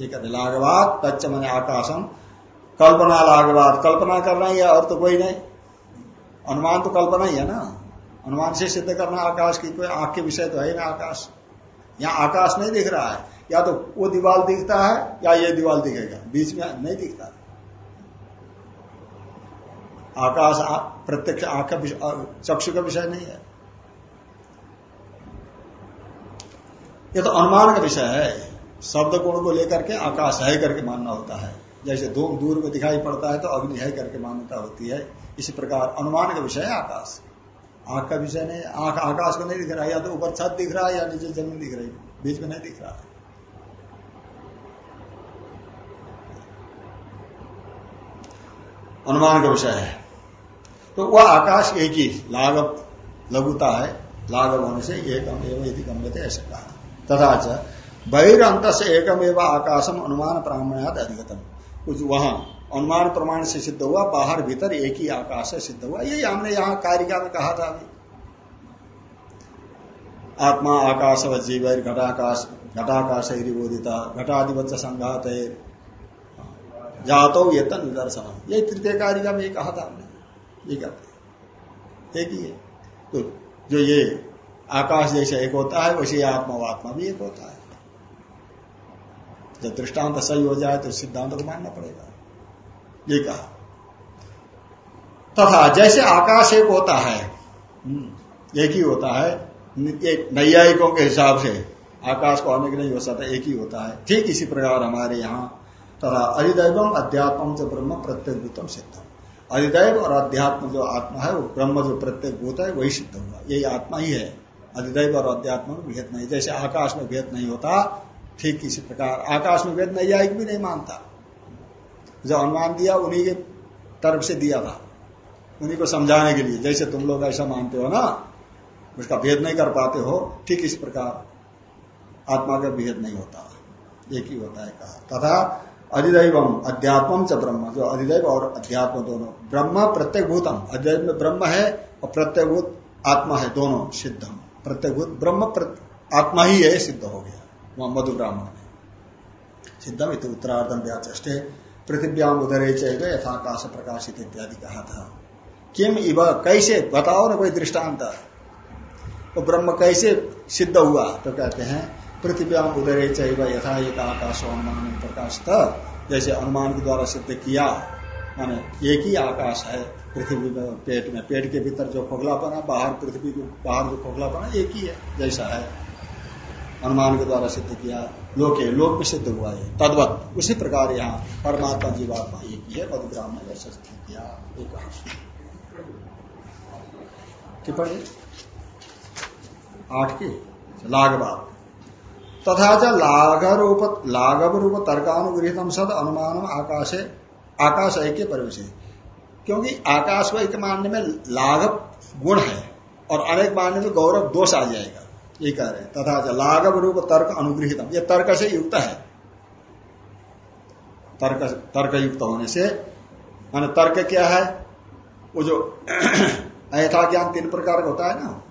ये कहते लाघवाद तच्च मैंने आकाशम। कल्पना लागवाद कल्पना करना ही है, और तो कोई नहीं। अनुमान तो कल्पना ही है ना। अनुमान से सिद्ध करना आकाश की कोई आँख के विषय तो है ना आकाश। यहाँ आकाश नहीं दिख रहा है। या तो वो दीवाल दिखता है, या ये दीवाल दिखेगा। बीच में नहीं दिखता। आकाश प्रत्यक्ष आँख का चक्षु का विषय नहीं है। ये तो अनुमान का विषय है। शब्द गुण को लेकर के आकाश है करके मानना होता है। जैसे दो दूर में दिखाई पड़ता है तो अग्नि है करके मान्यता होती है। इसी प्रकार अनुमान का विषय है आकाश। आँख का विषय नहीं, आँख आकाश को नहीं दिख रहा है या तो ऊपर छत दिख रहा है या नीचे ज़मीन दिख रही है। बीच में नहीं दिख रहा है। अनुमान का विषय है। तो वह आकाश एक ही लाघव लघुता है। लाघव होने से एकम एवं यदि गम्यते ऐसे कहा। तथा बहिर्त से एकम एवं आकाशम अनुमान प्रामाण्यात अधिकतम वहाँ अनुमान प्रमाण से सिद्ध हुआ, बाहर भीतर एक ही आकाश है सिद्ध हुआ। यही हमने यहाँ कारिका में कहा था अभी। आत्मा, आकाश व जीव घटाकाश घटाकाश बोधिता घटाधिपत संघात। है जातो ये तन निदर्शन ये तृतीय कार्य का मैं कहा था हमने। ये कहते एक ही है। तो जो ये आकाश जैसे एक होता है, वैसे आत्मा व आत्मा भी एक होता है। जब दृष्टांत सही हो जाए तो सिद्धांत को मानना पड़ेगा। ये कहा। तथा जैसे आकाश एक होता है हम्म, एक ही होता है एक नैयायिकों के हिसाब से आकाश को अनेक नहीं हो सकता एक ही होता है। ठीक इसी प्रकार हमारे यहाँ तथा अधिदैव अध्यात्म जो ब्रह्म प्रत्येक भूतम सिद्ध। अधिदैव और अध्यात्म जो आत्मा है वो ब्रह्म जो प्रत्येक भूत है वही सिद्ध होगा। यही आत्मा ही है। अधिदैव और अध्यात्म में भेद नहीं। जैसे आकाश में भेद नहीं होता ठीक इसी प्रकार। आकाश में भेद नैयायिक भी नहीं मानता। जो अनुमान दिया, उन्हीं के तरफ़ से दिया था। उन्हीं को समझाने के लिए। जैसे तुम लोग ऐसा मानते हो ना, उसका भेद नहीं कर पाते हो, ठीक इस प्रकार। आत्मा का भेद नहीं होता। एक ही होता है कहा। तथा अधिदैव अध्यात्म च ब्रह्म। जो अधिदैव और अध्यात्म दोनों। ब्रह्म प्रत्येकभूतम अधिदैव में ब्रह्म है और प्रत्येकभूत आत्मा है दोनों सिद्धम। प्रत्येकभूत ब्रह्म आत्मा ही है, सिद्ध हो गया। वहाँ मधु ब्राह्मण। सिद्धम इत उत्तरार्धम व्याचे पृथ्व्याम उदरे चाहिए यथाकाश प्रकाशित इत्यादि कहा था। किम इव, कैसे, बताओ ना कोई दृष्टांत। तो ब्रह्म कैसे सिद्ध हुआ? तो कहते हैं पृथ्व्याम उदय चाहिए यथा एक आकाश अनुमान प्रकाश था जैसे अनुमान के द्वारा सिद्ध किया। माने एक ही आकाश है, पृथ्वी में, पेट में। पेट के भीतर जो खोखलापन है, बाहर पृथ्वी के, बाहर जो खोखलापन है, एक ही है, जैसा है। अनुमान के द्वारा सिद्ध किया, लोके लोक में सिद्ध हुआ है तद्वत, उसी प्रकार यहाँ परमात्मा जीवात्मा एक ही है मधुग्राम में ऐसा सिद्ध किया टिप्पणी? आठ की? लाघवाद। तथा च लाघ रूप लाघव रूप तर्कानुगृहितम सद अनुमान आकाश आकाश ऐक्य परिवेश क्योंकि आकाश को एक मानने में लाघव गुण है, और अनेक मानने में गौरव दोष आ जाएगा। ये कह रहे तथा लाघव रूप तर्क अनुगृहितम। ये तर्क से युक्त है। तर्क तर्क युक्त होने से। मान तर्क क्या है? वो जो [CLEARS THROAT] अयथा ज्ञान तीन प्रकार का होता है ना?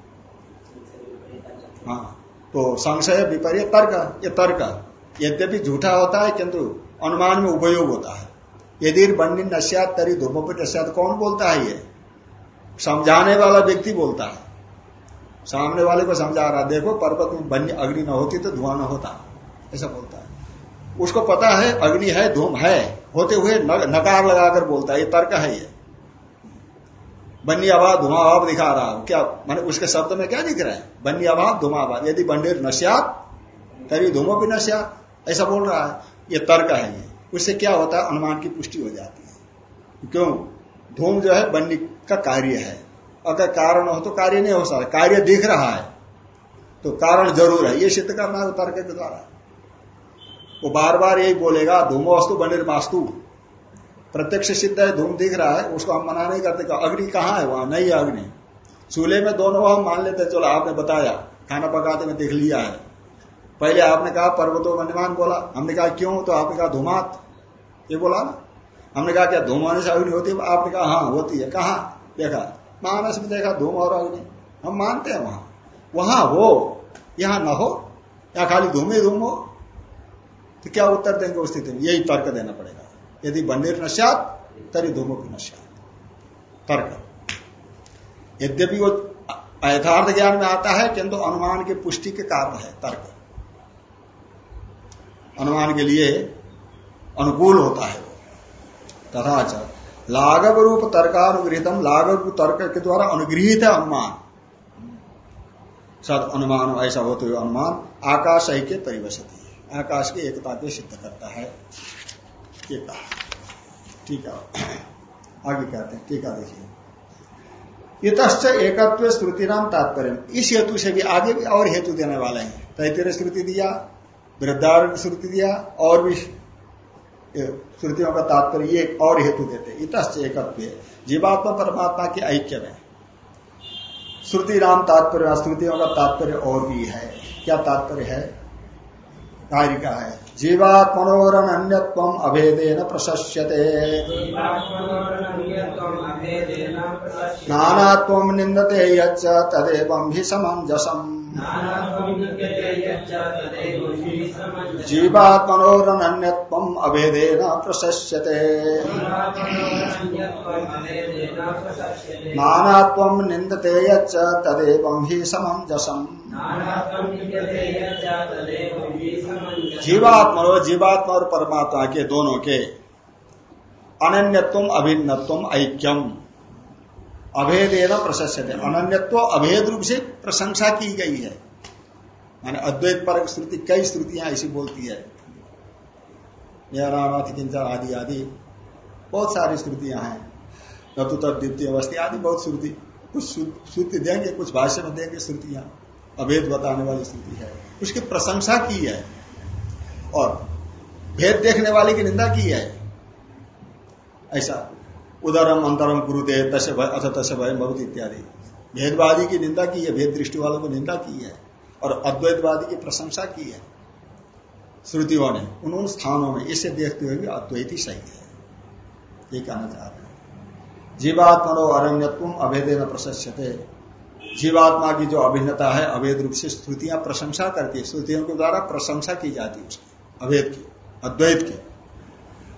हाँ। तो संशय, विपर्य, तर्क। ये तर्क। यद्यपि झूठा होता है, किंतु अनुमान में उपयोग होता है। यदि बंडी नश्यात तरी धूमोपित नश्यात कौन बोलता है ये? समझाने वाला व्यक्ति बोलता है। सामने वाले को समझा रहा, देखो पर्वत में बन्नी अग्नि न होती तो धुआँ न होता। ऐसा बोलता है। उसको पता है, अग्नि है, धूम है, होते हुए नकार लगाकर बोलता है, ये तर्क है ये। बन्नी अभाव धुआँ अभाव दिखा रहा हूँ। क्या, मैंने उसके शब्द में क्या दिख रहा है? बन्नी अभाव धुआँ अभाव यदि बंडेर नश्यात, तभी धूमो भी नश्यात। ऐसा बोल रहा है। ये तर्क है ये। उससे क्या होता है? अनुमान की पुष्टि हो जाती है। क्यों? धूम जो है, बन्नी का कार्य है। अगर कारण हो तो कार्य नहीं हो सकता। कार्य दिख रहा है तो कारण ज़रूर है। ये सिद्ध करना है तर्क के द्वारा। वो बार बार यही बोलेगा धूमो वस्तु बनिर मास्तु प्रत्यक्ष सिद्ध है, धूम दिख रहा है, उसको हम मना नहीं करते। अग्नि कहाँ है वहाँ? नहीं है अग्नि। चूल्हे में दोनों हम मान लेते चलो आपने बताया, खाना पकाते में दिख लिया है। पहले आपने कहा, पर्वतो मनिमान बोला। हमने कहा, क्यों? तो आपने कहा, धुमात। ये बोला ना। हमने कहा, क्या धूम होने से अग्नि होती है? आपने कहा हाँ होती है। कहा? देखा। मानस में देखा, धूम और अग्नि। हम मानते हैं वहाँ। वहाँ हो, यहाँ न हो या खाली धूम ही धूम हो तो क्या उत्तर देंगे उस स्थिति में? यही तर्क देना पड़ेगा। यदि बंडेर नश्यात तरी धूमो की नश्यात तर्क। यद्यपि वो यथार्थ ज्ञान में आता है, किंतु अनुमान की पुष्टि के कारण है, तर्क। अनुमान के लिए अनुकूल होता है वो। तथा लाघव रूप तर्कानुगृहितम लाघव रूप तर्क के द्वारा अनुगृहित है अनुमान। सद अनुमान ऐसा होते हुए अनुमान आकाश ऐक्य परिवसती आकाश की एकता के सिद्ध करता है। ठीक है। आगे कहते हैं टीका देखिए। इतश्च एकत्व श्रुति नाम तात्पर्य इस हेतु से भी आगे भी और हेतु देने वाले हैं। तैतरे श्रुति दिया, वृद्धार श्रुति दिया, और भी श्रुतियों का तात्पर्य ये और हेतु देते इतश्च एकत्व। जीवात्मा परमात्मा के ऐक्य में। श्रुति राम तात्पर्य श्रुतियों का तात्पर्य और भी है। क्या तात्पर्य है? कार्य का है जीवात्मनोरन्यत्व अभेदेन प्रशस्यते। नानात्व निंदते यदेव ही समंजसम जीवात्मनोरन्यत्वम् अभेदेन प्रशस्यते। नानात्वम् निन्दते यच्च तदेवं हि समञ्जसम्। जीवात्मा जीवात्मा और परमात्मा के दोनों के। अनन्यत्व अभिन्नत्व ऐक्यम। अभेदेन प्रशस्त अनन्यत्व अभेद रूप से प्रशंसा की गई है। माने अद्वैत पर श्रुति, कई श्रुतियाँ ऐसी बोलती है। नाथ किंचन आदि आदि, बहुत सारी श्रुतियाँ हैं। नतुतर द्वितीय अवस्थी आदि बहुत श्रुति, कुछ श्रुति देंगे, कुछ भाष्य में देंगे श्रुतियाँ। अभेद बताने वाली स्थिति है। उसकी प्रशंसा की है और भेद देखने वाले की निंदा की है। ऐसा, उदरम, अंतरम गुरुदे तसे भय अथ तसे भय बहुत इत्यादि। भेदवादी की निंदा की है, भेद दृष्टि वालों को निंदा की है। और अद्वैतवादी की प्रशंसा की है। श्रुतियों ने, उन उन स्थानों में इसे देखते हुए भी अद्वैत ही सही है। ये कहना चाह रहे हैं। जीवात्मनो अरण्यत्व अभेदे न प्रशस्यते। जीवात्मा की जो अभिन्नता है अवैध रूप से स्तुतियाँ प्रशंसा करती है। स्तुतियों के द्वारा प्रशंसा की जाती है उसकी अवैध की, अद्वैत की।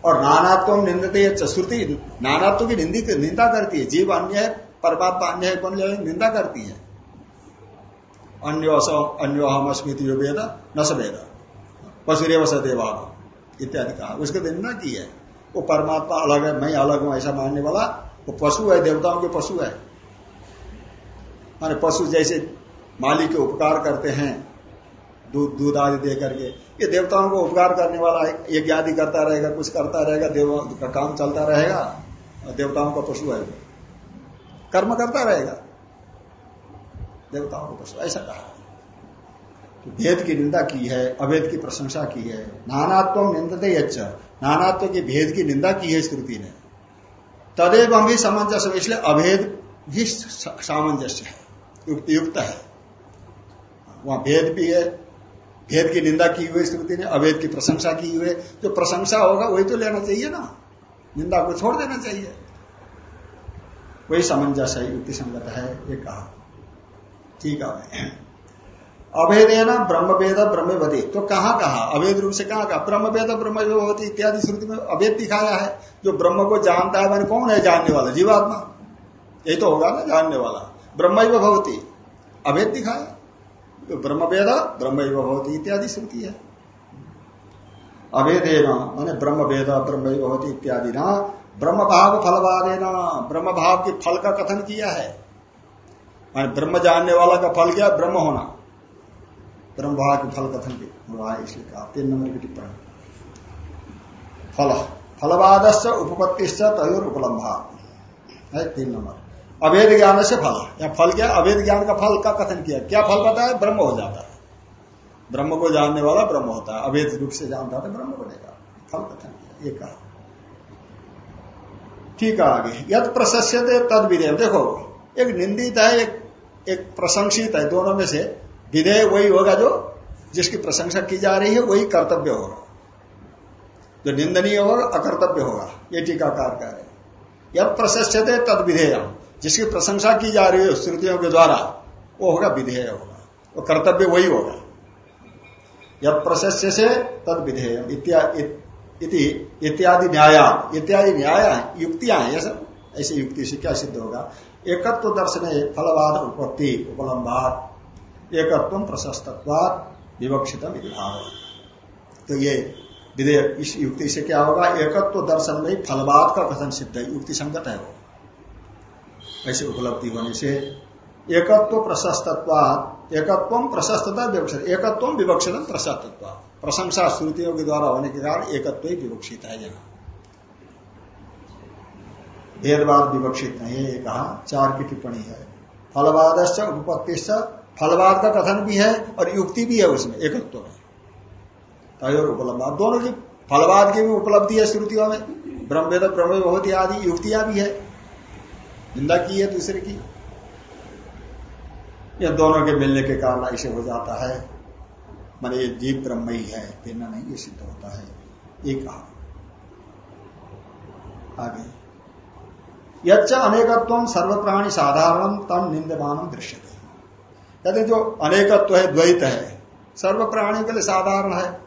और नानात्व निंदते श्रुति, नानात्व की निंदी निंदा करती है। जीव अन्य है, परमात्मा अन्य है निंदा करती है। अन्यो अन्यो हम स्मृति वेद, न सवेद पशुरेव सदेवा इत्यादि कहा। उसके निंदा की है। वो परमात्मा अलग है, मैं अलग हूँ, ऐसा मानने वाला। वो पशु है, देवताओं के पशु है। माने पशु जैसे मालिक के उपकार करते हैं, दूध दूध आदि दे करके। ये देवताओं को उपकार करने वाला एक आदि करता रहेगा, कुछ करता रहेगा, देव का काम चलता रहेगा, और देवताओं का पशु है कर्म करता रहेगा। देवताओं को पशु ऐसा कहा। तो भेद की निंदा की है अभेद की प्रशंसा की है। नानात्व निंदते यच्च। नानात्व के भेद की निंदा की है स्मृति ने। तदेव हम भी सामंजस्य, इसलिए अभेद भी सामंजस्य है। युक्त युक्त है। वहाँ भेद भी है। भेद की निंदा की हुई स्मृति ने, अभेद की प्रशंसा की हुई। जो प्रशंसा होगा, वही तो लेना चाहिए ना। निंदा को छोड़ देना चाहिए। वही सामंजस्य युक्ति संगत है, ये कहा। ठीक है। अभेद है ना ब्रह्म वेद ब्रह्मवती तो कहा कहा? अभेद रूप से कहा कहा? ब्रह्म वेद ब्रह्म होती इत्यादि श्रुति में अभेद दिखाया है। जो ब्रह्म को जानता है, मैंने कौन है? जानने वाला, जीवात्मा। यही तो होगा ना, जानने वाला। ब्रह्म भवती। अभेद दिखाया। तो ब्रह्म वेद ब्रह्म भवती इत्यादि श्रुति है। अभेद माने ब्रह्म वेद ब्रह्म भवती इत्यादि ना। ब्रह्म भाव फलवाद ना ब्रह्म भाव के फल का कथन किया है। माने ब्रह्म जानने वाला का फल क्या? ब्रह्म होना। ब्रह्म भाव के फल कथन हुआ है इसलिए कहा, तीन नंबर की टिप्पणी। फल। फलवाद से उपपत्ति तयोर उपलम्भा है, तीन नंबर। अभेद ज्ञान से फल। या फल क्या? अभेद ज्ञान का फल का कथन किया। क्या फल पता है? ब्रह्म हो जाता है। ब्रह्म को जानने वाला ब्रह्म होता है। अभेद रूप से जानता है तो ब्रह्म बनेगा फल कथन किया। ये कहा। ठीक है आगे। यद प्रशस्यते तद विधेय देखो, एक निंदित है, एक एक प्रशंसित है, दोनों में से। विधेय वही होगा जो जिसकी प्रशंसा की जा रही है, वही कर्तव्य होगा। जो निंदनीय होगा, अकर्तव्य होगा। ये टीकाकार कह रहे यद प्रशस्यते तद विधेय जिसकी प्रशंसा की जा रही है श्रुतियों के द्वारा, वो होगा, विधेय होगा। वो कर्तव्य वही होगा। यद प्रशस्य से तद विधेय इत्यादि न्याय इत्यादि न्याय, युक्तियाँ हैं सब। ऐसी युक्ति से क्या सिद्ध होगा? एकत्व दर्शन फलवाद उपत्ति उपलम्बाद एकत्व प्रशस्तत्वाद विवक्षित विभाव तो ये विधेयक इस युक्ति से क्या होगा? एकत्व दर्शन में फलवाद का कथन सिद्ध है, युक्ति संगत है वो। ऐसे उपलब्धि होने से एकत्व प्रशस्तत्वाद एकत्व प्रशस्तता विवक्षित, एकत्व विवक्षित प्रशस्तत्व प्रशंसा श्रुतियों के द्वारा होने के कारण एकत्व विवक्षित है यहाँ। भेदवाद विवक्षित नहीं है, ये कहा, चार की टिप्पणी है। फलवाद उपपत्ति फलवाद का कथन भी है और युक्ति भी है उसमें, एकत्व में तयोर उपलब्ध। दोनों की फलवाद की भी उपलब्धि है श्रुतियों में। ब्रह्मवेद ब्रह्म बहुत आदि, युक्तियाँ भी है। निंदा की है दूसरे की। यह दोनों के मिलने के कारण ऐसे हो जाता है। मान ये जीव ब्रह्म ही है भिन्न नहीं, ये सिद्ध होता है। कहा। आगे। यच्च अनेकत्व सर्व प्राणी साधारण तम निंदमान दृश्य कहते जो अनेकत्व है द्वैत है सर्व प्राणियों के लिए साधारण है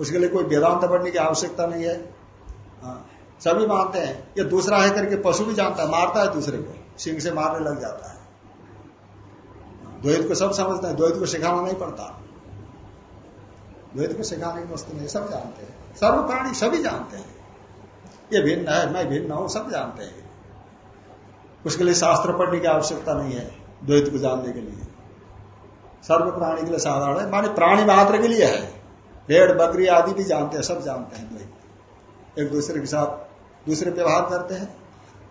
उसके लिए कोई वेदांत बढ़ने की आवश्यकता नहीं है। हाँ, सभी मानते हैं ये दूसरा है करके पशु भी जानता है मारता है दूसरे को सिंह से मारने लग जाता है। द्वैत को सब समझते हैं द्वैत को सिखाना नहीं पड़ता। द्वैत को सिखाने की वस्तु नहीं सब जानते हैं। सर्व प्राणी सभी जानते हैं। ये भिन्न है मैं भिन्न हूँ सब जानते हैं। उसके लिए शास्त्र पढ़ने की आवश्यकता नहीं है, द्वैत को जानने के लिए। सर्व प्राणी के लिए साधारण है, मानी प्राणी मात्र के लिए है। भेड़, बकरी आदि भी जानते हैं, सब जानते हैं द्वैत। एक दूसरे के साथ दूसरे व्यवहार करते हैं।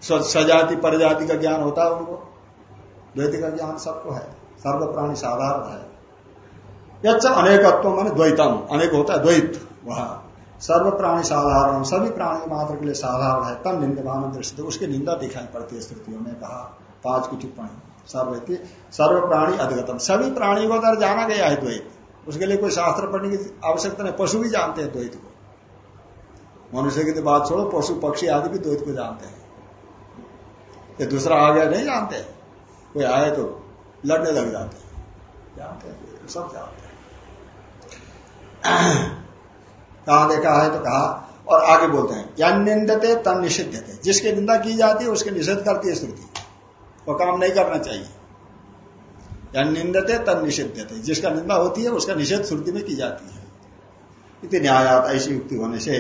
सजाति, प्रजाति का ज्ञान होता है उनको। द्वैत का ज्ञान सबको है। सर्व प्राणी साधारण है। यच्च अनेकत्व मान द्वैतम। अनेक होता है द्वैत वह। सर्व प्राणी साधारण सभी प्राणी मात्र के लिए साधारण है तब निंदमान दृष्टि, उसकी निंदा दिखाई पड़ती है स्थितियों में, कहा पाँच की टिप्पणी सर्व सर्व प्राणी अधिगतम, सभी प्राणी को अगर जाना गया है द्वैत, उसके लिए कोई शास्त्र पढ़ने की आवश्यकता नहीं, पशु भी जानते हैं द्वैत को। मनुष्य की तो बात छोड़ो, पशु, पक्षी आदि भी द्वैत को जानते हैं। ये दूसरा आ गया, नहीं जानते? कोई आए तो लड़ने लग जाते जानते सब जानते हैं। कहा देखा है तो कहा, और आगे बोलते हैं या निंदते तन निषिद्ध थे जिसकी निंदा की जाती है, उसके निषेध करती है श्रुति। वो काम नहीं करना चाहिए। या निंदते तन निषिद्ध थे जिसका निंदा होती है, उसका निषेध श्रुति में की जाती है। इतनी न्यायात, ऐसी युक्ति होने से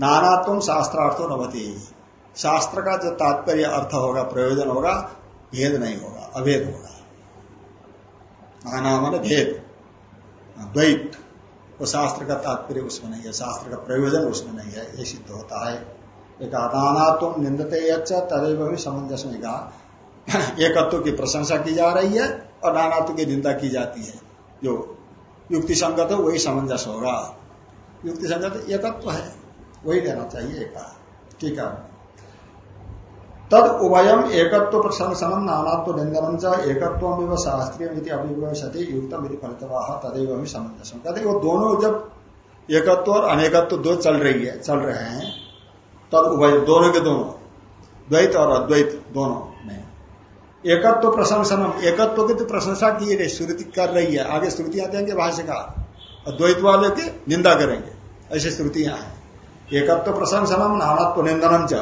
नानात्म शास्त्रार्थो नवती। शास्त्र का जो तात्पर्य अर्थ होगा, प्रयोजन होगा, भेद नहीं होगा, अभेद होगा। नाना मन भेद द्वैत। वो शास्त्र का तात्पर्य उसमें नहीं है, शास्त्र का प्रयोजन उसमें नहीं है, ये सिद्ध होता है। एक नाना तुम निंदते तदेव भी समंजस में कहा [LAUGHS] एकत्व की प्रशंसा की जा रही है और नानात्व की निंदा की जाती है। जो युक्ति संगत है, वही समंजस होगा। युक्ति संगत एकत्व है। वही लेना चाहिए कहा। ठीक है। तद उभयम एकत्व प्रशंसनम नानात्व निंदनम च एकत्व शास्त्रीय अभिवशति युक्तम फलितवाह तदेव भी समंजसम कहते वो दोनों जब एकत्व और अनेकत्व दो चल रही है, चल रहे हैं, तद उभय, दोनों के दोनों, द्वैत और अद्वैत दोनों में। एकत्व प्रशंसनम एकत्व की तो प्रशंसा की गई, श्रुति कर रही है, आगे श्रुतियाँ देंगे भाष्यकार। अद्वैत वाले की निंदा करेंगे, ऐसी श्रुतियाँ हैं। एकत्व प्रशंसनम नानात्व निंदनम च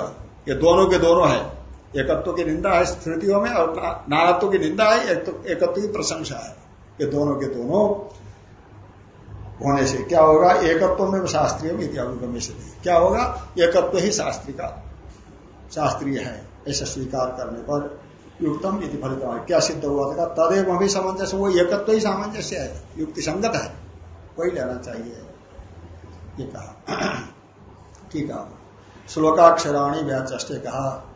ये दोनों के दोनों है। एकत्व की निंदा है, स्थितियों में, और नानात्व की निंदा है एकत्व की प्रशंसा है। ये दोनों के दोनों होने से क्या होगा? एकत्व में शास्त्रीय में क्या होगा? एकत्व ही शास्त्री का, शास्त्रीय है, ऐसा स्वीकार करने पर युक्तम इति फलित। क्या सिद्ध हुआ? था तदेव भी सामंजस्य, वो एकत्व ही सामंजस्य है, युक्ति संगत है वही लेना चाहिए। ये कहा, [CLEARS THROAT] ठीक है। श्लोकाक्षराणी व्याचे कहा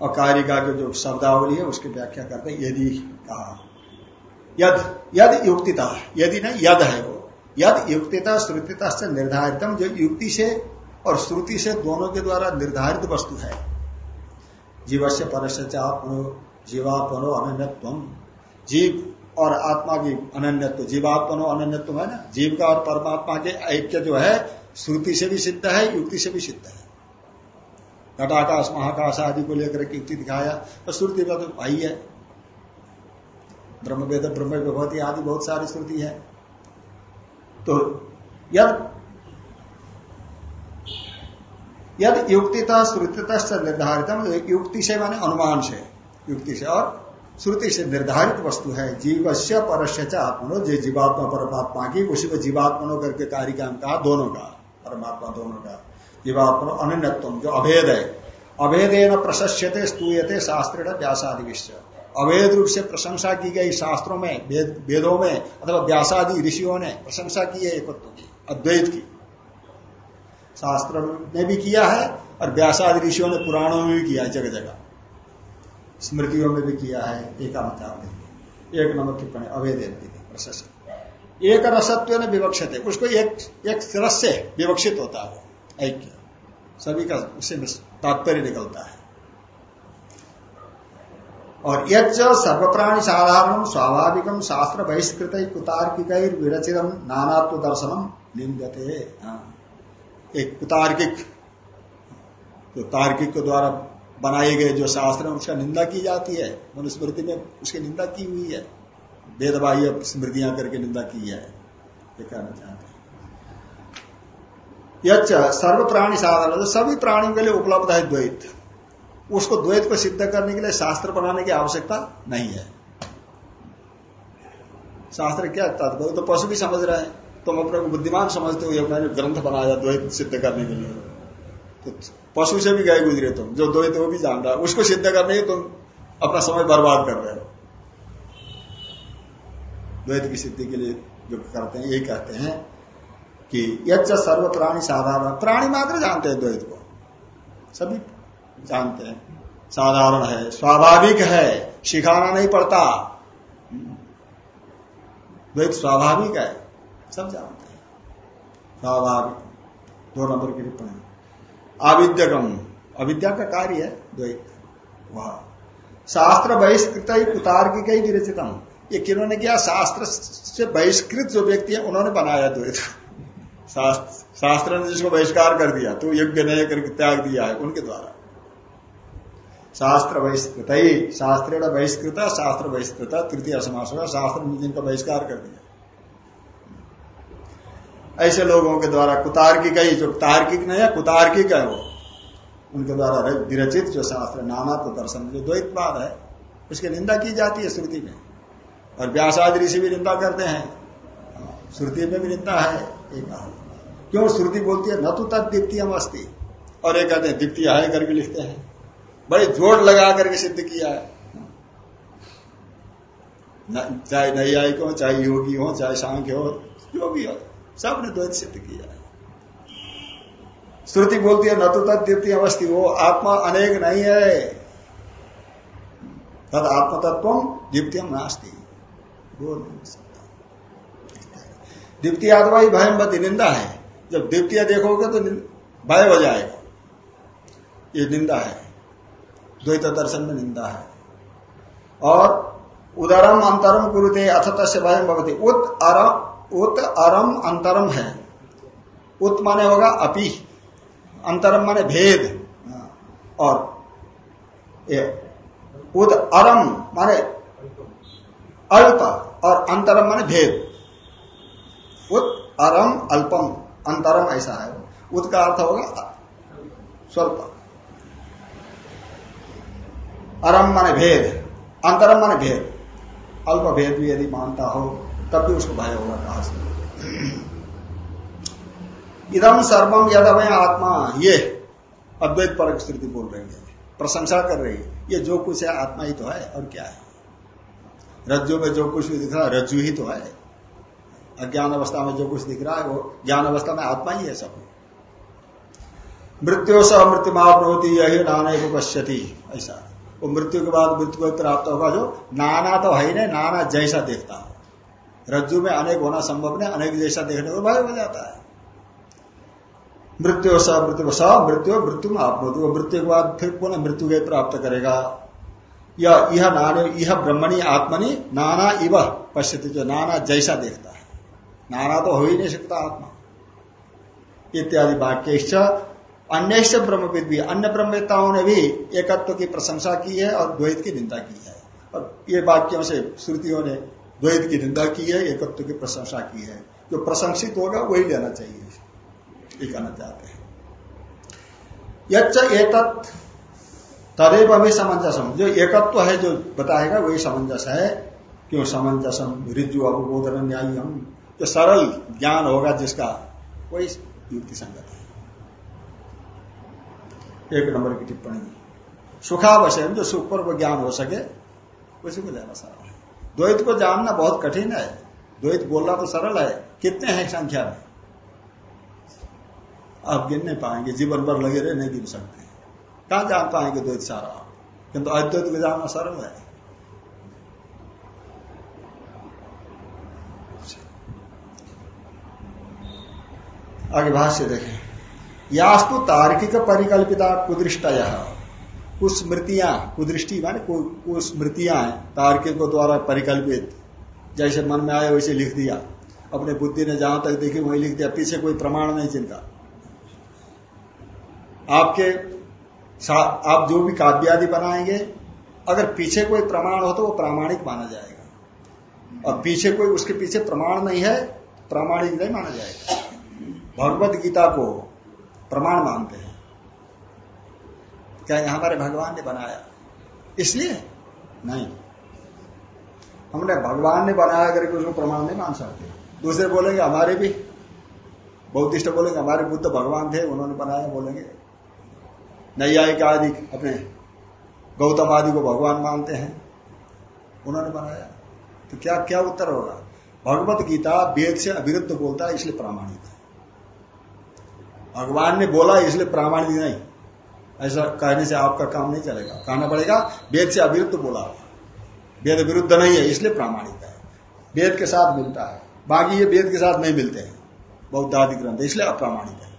और कारिका के जो शब्दावली है, उसकी व्याख्या करते यदि कहा। यद यद युक्तिता, यदि नहीं, यद है वो। यद युक्तिता श्रुतिता से निर्धारितम, जो युक्ति से और श्रुति से दोनों के द्वारा निर्धारित वस्तु है। जीव से परस्य जीवात्मनो अनन्यत्व जीव और आत्मा की अनन्यत्व, जीवात्मनो अनन्यत्व है ना? जीव का और परमात्मा के ऐक्य जो है, श्रुति से भी सिद्ध है, युक्ति से भी सिद्ध है। घटाकाश महाकाश आदि को लेकर युक्ति दिखाया। तो श्रुति का तो भाई है। ब्रह्म वेद ब्रह्म विभूति आदि बहुत सारी श्रुति है। तो यद यद युक्तिता श्रुतिता निर्धारित युक्ति से माने अनुमान से। युक्ति से और श्रुति से निर्धारित वस्तु है। जीव से परस्य आत्मनो, जो जीवात्मा, परमात्मा की उसी को जीवात्मनो करके कार्य कहा, दोनों का, परमात्मा दोनों का। जीवात्मा अनन्यत्व जो अभेद। है अभेदेन प्रशस्यते, स्तूयते शास्त्र व्यासादि विश्व अवैध रूप से प्रशंसा की गई शास्त्रों में, वेदों में, अथवा व्यासादि ऋषियों ने प्रशंसा की है एकत्व की, अद्वैत की। शास्त्र ने भी किया है, और व्यासादि ऋषियों ने पुराणों में भी किया है, जगह जगह। स्मृतियों में भी किया है एक मतलब एक नंबर टिप्पणी अवैध प्रशस्त एक रसत्व ने विवक्षित है। उसको एक एक रस से विवक्षित होता है। ऐक्य सभी का उसे तात्पर्य निकलता है। और यज्ञ सर्वप्राणी साधारण स्वाभाविकम शास्त्र बहिष्कृत कुतार्किक विरचितम नानात्व दर्शनम निंदते। एक कुतार्किक, जो तार्किक के द्वारा बनाए गए जो शास्त्र है, उसका निंदा की जाती है। मनुस्मृति में उसकी निंदा की हुई है। वेदबाह्य स्मृतियाँ करके निंदा की है। ये कहना चाहते यच्च सर्व प्राणी साधन सभी प्राणियों के लिए उपलब्ध है द्वैत। उसको द्वैत को सिद्ध करने के लिए शास्त्र बनाने की आवश्यकता नहीं है। शास्त्र क्या तात्पर्य तो पशु भी समझ रहे हैं। तुम अपने को बुद्धिमान समझते हो मैंने ग्रंथ बनाया द्वैत सिद्ध करने के लिए। तो पशु से भी गए गुजरे तुम, जो द्वैत वो भी जान रहा है। उसको सिद्ध करने के तुम अपना समय बर्बाद कर रहे हो। द्वैत की सिद्धि के लिए जो करते हैं, यही कहते हैं कि यज्ञ सर्व प्राणी साधारण। प्राणी मात्र जानते हैं द्वैत को। सभी जानते हैं। साधारण है, स्वाभाविक है, सिखाना नहीं पड़ता। द्वैत स्वाभाविक है, सब जानते हैं। स्वाभाविक, दो नंबर की टिप्पणी। आविद्यगम अविद्या का कार्य है द्वैत। वह। शास्त्र बहिष्कृत ही कुतार्किक कई विरचितम। ये किन्होंने किया? शास्त्र से बहिष्कृत जो व्यक्ति है, उन्होंने बनाया द्वैत। शास्त्र ने जिसको बहिष्कार कर दिया तो यज्ञ नय करके त्याग दिया है उनके द्वारा। शास्त्र बहिष्कृत ही शास्त्र बहिष्कृत शास्त्र बहिष्कृत, तृतीय समास होगा शास्त्र ने जिनका बहिष्कार कर दिया। ऐसे लोगों के द्वारा कुतार्किक ही, जो तार्किक नहीं है, कुतार्किक है वो। उनके द्वारा विरचित जो शास्त्र नाना तो दर्शन जो द्वैतवाद है, उसकी निंदा की जाती है श्रुति में। और व्यासाद ऋषि भी निंदा करते हैं, श्रुति में भी निंदा है। एक क्यों श्रुति बोलती है? न तो तद हम अस्थि और एक कहते हैं दीप्ति है करके लिखते हैं। बड़े जोड़ लगा करके सिद्ध किया है। चाहे नई नैयायिक हो, चाहे योगी हो, चाहे सांख्य हो, जो भी हो, सबने द्वैत सिद्ध किया है। श्रुति बोलती है, न तो तद दीप्ति अवस्थी वो आत्मा अनेक नहीं है। तद आत्म तत्व दीप्तियम नास्ती। बोल नहीं दीप्ति आत्मा ही भयम बदी निंदा है। जब द्वितीय देखोगे तो भय हो जाएगा। ये निंदा है। द्वैत दर्शन में निंदा है। और उदरम अंतरम कुरुते अथ तस्य भयम भवती। उत अरम उत अरम अंतरम है। उत माने होगा अपी। अंतरम माने भेद। और ये उद अरम माने अल्प। और अंतरम माने भेद। उत अरम अल्पम, अंतरम ऐसा है उत का अर्थ होगा स्वल्प। अरम माने भेद, अंतरम माने भेद। अल्प भेद भी यदि मानता हो, तब भी उसको भय होगा कहा से। इदम सर्वम यदमय आत्मा, ये अद्वैत पर स्थिति बोल रही है, प्रशंसा कर रही है। ये जो कुछ है, आत्मा ही तो है, और क्या है? रज्जु में जो कुछ भी दिख रहा है, रज्जु ही तो है। अज्ञान अवस्था में जो कुछ दिख रहा है, वो ज्ञान अवस्था में आत्मा ही है सब। मृत्यु से मृत्यु होती यही नाना को पश्यती ऐसा। वो मृत्यु के बाद मृत्यु को प्राप्त होगा जो नाना तो है नहीं, नाना जैसा देखता है। रज्जु में अनेक होना संभव नहीं, अनेक जैसा देखने को भय हो जाता है। मृत्यु स मृत्यु स मृत्यु मृत्यु में आप मृत्यु के बाद फिर पुनः मृत्यु के प्राप्त करेगा। यह यह नाने, यह ब्रह्मणी, आत्मनि, नाना इव पश्यति, जो नाना जैसा देखता है। नाना तो हो ही नहीं सकता आत्मा। इत्यादि वाक्य अन्य ब्रह्मविद भी अन्य ब्रह्मवेताओं ने भी एकत्व की प्रशंसा की है और द्वैत की निंदा की है। और ये वाक्यों से श्रुतियों ने द्वैत की निंदा की है, एकत्व की प्रशंसा की है। जो प्रशंसित होगा, वही लेना चाहिए। ये कहना चाहते हैं। यच्च तदेव अभी समंजसम। जो एकत्व है, जो बताएगा, वही समंजस है। क्यों समंजसम? ऋजु अवबोधन न्याय हम जो सरल ज्ञान होगा जिसका वही युक्ति संगत है एक नंबर की टिप्पणी। सुखावशय जो सुख पर वो ज्ञान हो सके, उसी को लेना सरल है। द्वैत को जानना बहुत कठिन है। द्वैत बोलना तो सरल है। कितने हैं संख्या में? आप गिन नहीं पाएँगे। जीवन भर लगे रहे नहीं गिन सकते। कहा जान पाएँगे द्वैत सारा? किंतु अद्वैत को जानना सरल है। आगे भाष्य देखें। यास्तु तार्किक परिकल्पिता कुछ स्मृतियाँ, कुदृष्टि माने कुछ स्मृतियाँ हैं, तार्किकों द्वारा परिकल्पित। जैसे मन में आया वैसे लिख दिया। अपने बुद्धि ने जहाँ तक देखी वही लिख दिया। पीछे कोई प्रमाण नहीं चिंता। आपके आप जो भी काव्य आदि बनाएँगे, अगर पीछे कोई प्रमाण हो तो वो प्रामाणिक माना जाएगा। और पीछे कोई, उसके पीछे प्रमाण नहीं है, प्रामाणिक नहीं माना जाएगा। भगवत गीता को प्रमाण मानते हैं। क्या हमारे भगवान ने बनाया? इसलिए? नहीं। हमने भगवान ने बनाया करके उसको प्रमाण नहीं मान सकते। दूसरे बोलेंगे, हमारे भी। बौद्धिस्ट बोलेंगे, हमारे बुद्ध भगवान थे, उन्होंने बनाया, बोलेंगे। नैयायिक आदि अपने गौतम आदि को भगवान मानते हैं। उन्होंने बनाया। तो क्या क्या उत्तर होगा? भगवत गीता वेद से अविरुद्ध बोलता है, इसलिए प्रामाणिक है। भगवान ने बोला, इसलिए प्रामाणिक नहीं। ऐसा कहने से आपका काम नहीं चलेगा। कहना पड़ेगा, वेद से अविरुद्ध बोला वेद विरुद्ध नहीं है, इसलिए प्रामाणिक है। वेद के साथ मिलता है। बाकी ये वेद के साथ नहीं मिलते हैं। बौद्ध आदि ग्रंथ, इसलिए अप्रामाणिक है।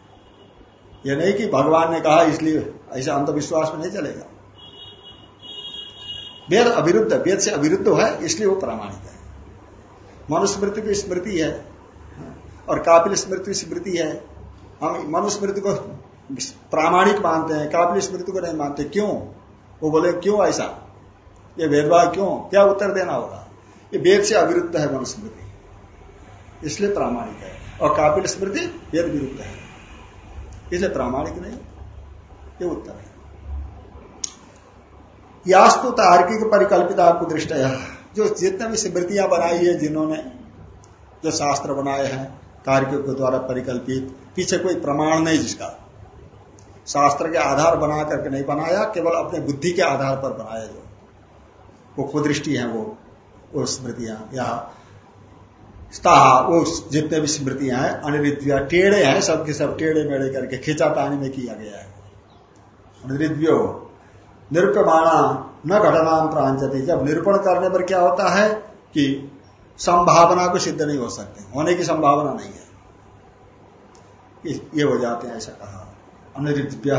यह नहीं कि भगवान ने कहा, इसलिए ऐसा अंधविश्वास में नहीं चलेगा। वेद अविरुद्ध, वेद से अविरुद्ध है, इसलिए वो प्रामाणिक है। मनुस्मृति की स्मृति है। और कापिल स्मृति स्मृति है। हम मनुस्मृति को प्रामाणिक मानते हैं। कापिल स्मृति को नहीं मानते? क्यों? वो बोले, क्यों ऐसा? ये भेदभाव क्यों? क्या उत्तर देना होगा? ये वेद से अविरुद्ध है मनुस्मृति। इसलिए प्रामाणिक है। और कापिल स्मृति वेद विरुद्ध है। इसलिए प्रामाणिक नहीं, ये उत्तर है। यास्तु तार्किक परिकल्पित आपको दृष्ट जो जितने भी स्मृतियाँ बनाई है, जिन्होंने जो शास्त्र बनाए हैं तार्किक के द्वारा परिकल्पित। पीछे कोई प्रमाण नहीं जिसका। शास्त्र के आधार बना करके नहीं बनाया, केवल अपने बुद्धि के आधार पर बनाया जो वो कुदृष्टि है, वो वो स्मृतियाँ। या वो जितने भी स्मृतियाँ हैं अनिरिद्विया टेढ़े हैं, सबके सब टेढ़े मेढ़े करके खींचा पानी में किया गया है। अनिरिद्व्यो निरूपमाणा न घटना प्रांचती जब निरूपण करने पर क्या होता है कि संभावना को सिद्ध नहीं हो सकते। होने की संभावना नहीं है। ये हो जाते हैं ऐसा कहा। अनिर्भ्य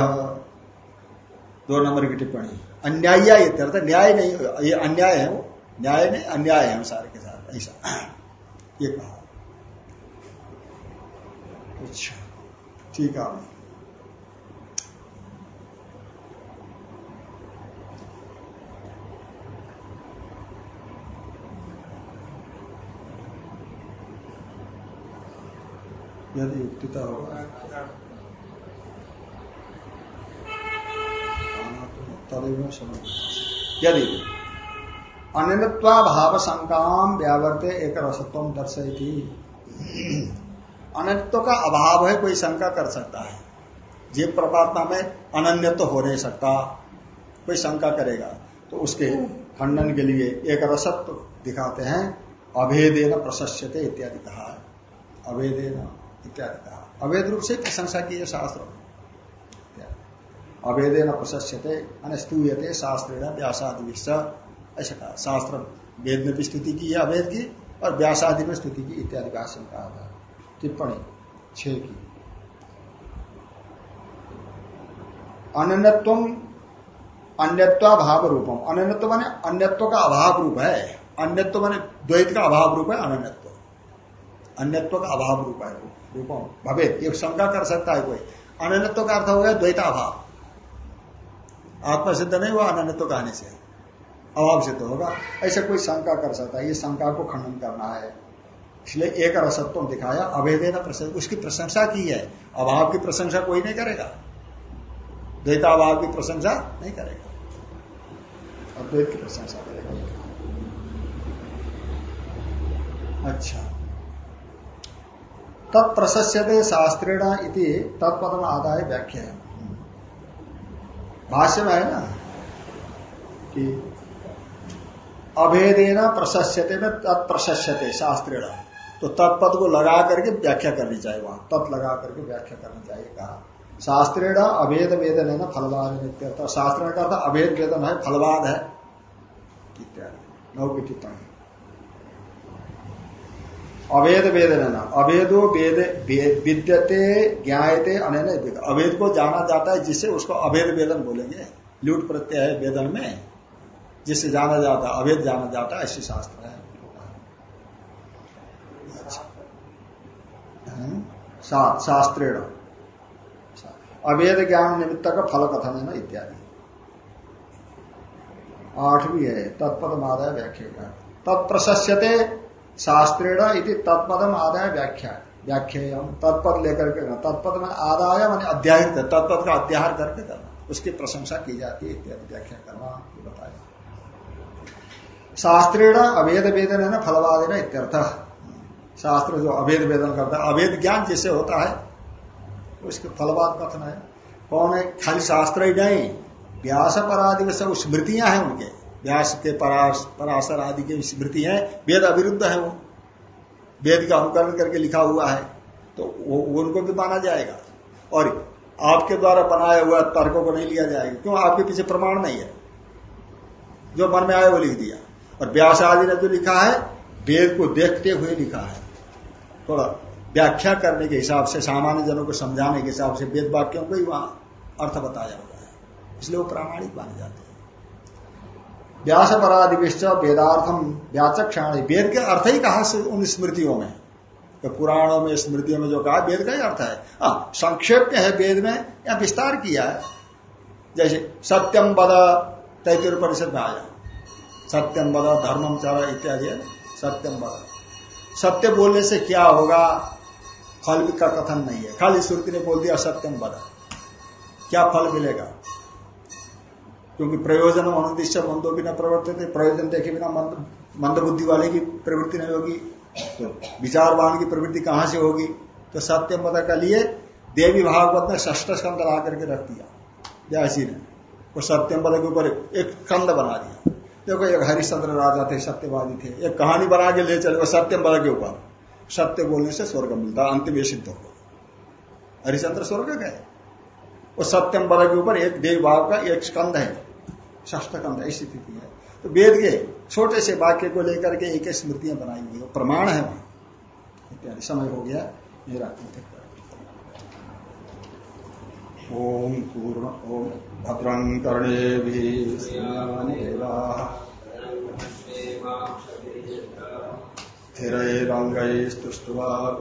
दो नंबर की टिप्पणी। अन्याय ये न्याय नहीं, ये अन्याय है वो। न्याय नहीं, अन्याय है सारे के साथ ऐसा। ये कहा। अच्छा ठीक है। यदि युक्तिता होगा यदि भाव शंकाम व्यावर्ते एक रसत्व दर्शय थी अनित्व का अभाव है, कोई शंका कर सकता है। जीव परमात्मा में अनन्य तो हो नहीं सकता। कोई शंका करेगा तो उसके खंडन के लिए एक रसत्व दिखाते हैं। अभेदेन प्रशस्यते इत्यादि कहा है। अभेदेन। इत्यादि कहा अवैध रूप से प्रशंसा की शास्त्र। अभेदेन प्रशस्यते स्तूयते शास्त्र व्यासादि ऐसा कहा, शास्त्र वेद में भी स्तुति की है अवैध की, और व्यासादि में स्तुति की इत्यादि भाषण कहा था टिप्पणी छ की। अन्यत्व अन्यत्वा भाव रूपम अन्यत्व माने अन्यत्व का अभाव रूप है। अन्यत्व माने द्वैत का अभाव रूप है अन्यत्व अन्यत्व का अभाव रूप है रूपम भवे, एक शंका कर सकता है कोई। अन्यत्व का अर्थ हो गया द्वैता अभाव आत्मा सिद्ध नहीं हुआ अन्यत्व कहने से। अभाव सिद्ध होगा। ऐसा कोई शंका कर सकता है, ये शंका को खंडन करना है। इसलिए एक रसत्व दिखाया अभेदे न उसकी प्रशंसा की है। अभाव की प्रशंसा कोई नहीं करेगा। द्वैताभाव की प्रशंसा नहीं करेगा। अद्वैत की प्रशंसा करेगा। अच्छा। तत्प्रशस्यते शास्त्रेण इति तत्पदम आदाय व्याख्या है भाष्य में है ना? कि अभेदेना प्रशस्यते में तत्प्रशस्यते शास्त्रेण। तो तत्पद को लगा करके व्याख्या करनी चाहिए वहाँ। तत् लगा करके व्याख्या करनी चाहिए, कहा। शास्त्रेण अभेद वेदन है ना, फलवाद नित्य। शास्त्र का अभेद वेदन है, फलवाद है। इत्यादि। नौ की टिप्पणी। अभेद वेदन है ना अभेदो वेद विद्यते ज्ञाते अनैन अभेद को जाना जाता है जिससे उसको अभेद वेदन बोलेंगे। लूट प्रत्यय है वेदन में। जिससे जाना जाता अभेद जाना जाता है, ऐसे शास्त्र है। शास्त्रेण। अभेद ज्ञान निमित्त का फल कथन है ना, इत्यादि। आठवीं है, तत्पद मादा व्याख्या तत्प्रशस्यते शास्त्रेण इति तत्पदम आदाय व्याख्या। व्याख्या तत्पद लेकर के तत्पद में आदाय मान अध्याय तत्पद का अध्याय करके करना। उसकी प्रशंसा की जाती है, इत्यादि व्याख्या करना बताया। शास्त्रेण अभेद वेदन है ना फलवादी इत्यर्थ। शास्त्र जो अभेद वेदन करता है अभेद ज्ञान जिससे होता है, उसके फलवाद कथन है। कौन है? खाली शास्त्र ही नहीं। व्यास परादि सब स्मृतियाँ हैं उनके। व्यास के परास, पराशर आदि की स्मृति है। वेद अविरुद्ध है वो। वेद का अनुकरण करके लिखा हुआ है। तो वो उनको भी माना जाएगा। और आपके द्वारा बनाया हुआ तर्कों को नहीं लिया जाएगा, क्यों? आपके पीछे प्रमाण नहीं है। जो मन में आया वो लिख दिया। और व्यास आदि ने जो लिखा है, वेद को देखते हुए लिखा है। थोड़ा व्याख्या करने के हिसाब से, सामान्य जनों को समझाने के हिसाब से वेद वाक्यों को ही वहाँ अर्थ बताया हुआ है। इसलिए वो प्रामाणिक माने जाते हैं। व्यास पराधिविश्च वेदार्थम व्याचक क्षण वेद के अर्थ ही कहा से उन स्मृतियों में? तो पुराणों में, स्मृतियों में जो कहा, वेद का ही अर्थ है। हाँ संक्षेप में है वेद में, या विस्तार किया है। जैसे सत्यम बद तैतीय परिषद में आया। सत्यम बद धर्मम चर इत्यादि सत्यम बद सत्य बोलने से क्या होगा? फल का कथन नहीं है। खाली श्रुति ने बोल दिया सत्यम बद क्या फल मिलेगा? क्योंकि प्रयोजन अनुदिश्य मंदो बिना प्रवर्तित प्रयोजन देखे बिना मंद बुद्धि वाले की प्रवृत्ति नहीं होगी तो विचारवान की प्रवृत्ति कहाँ से होगी? तो सत्यम पद का लिए देवी भागवत ने ष्ठ स्कंद ला करके रख दिया। व्यासी ने वो सत्यम पद के ऊपर एक स्कंद बना दिया। देखो, एक हरिश्चंद्र राजा थे, सत्यवादी थे। एक कहानी बना के ले चले वो सत्यम पद के ऊपर। सत्य बोलने से स्वर्ग मिलता, अंतिम सिद्ध हो हरिश्चंद्र स्वर्ग गए। वो सत्यम पद के ऊपर एक देव भाव का एक स्कंद है। ष्ठ कंद ऐसी स्थिति है। तो वेद के छोटे से वाक्य को लेकर के एक स्मृतियाँ बनाई हुई है। प्रमाण है। इत्यादि। समय हो गया। मेरा ओम पूर्ण, ओम भद्रं कर्णे भी। स्थिरंगैस्तुष्ट्वा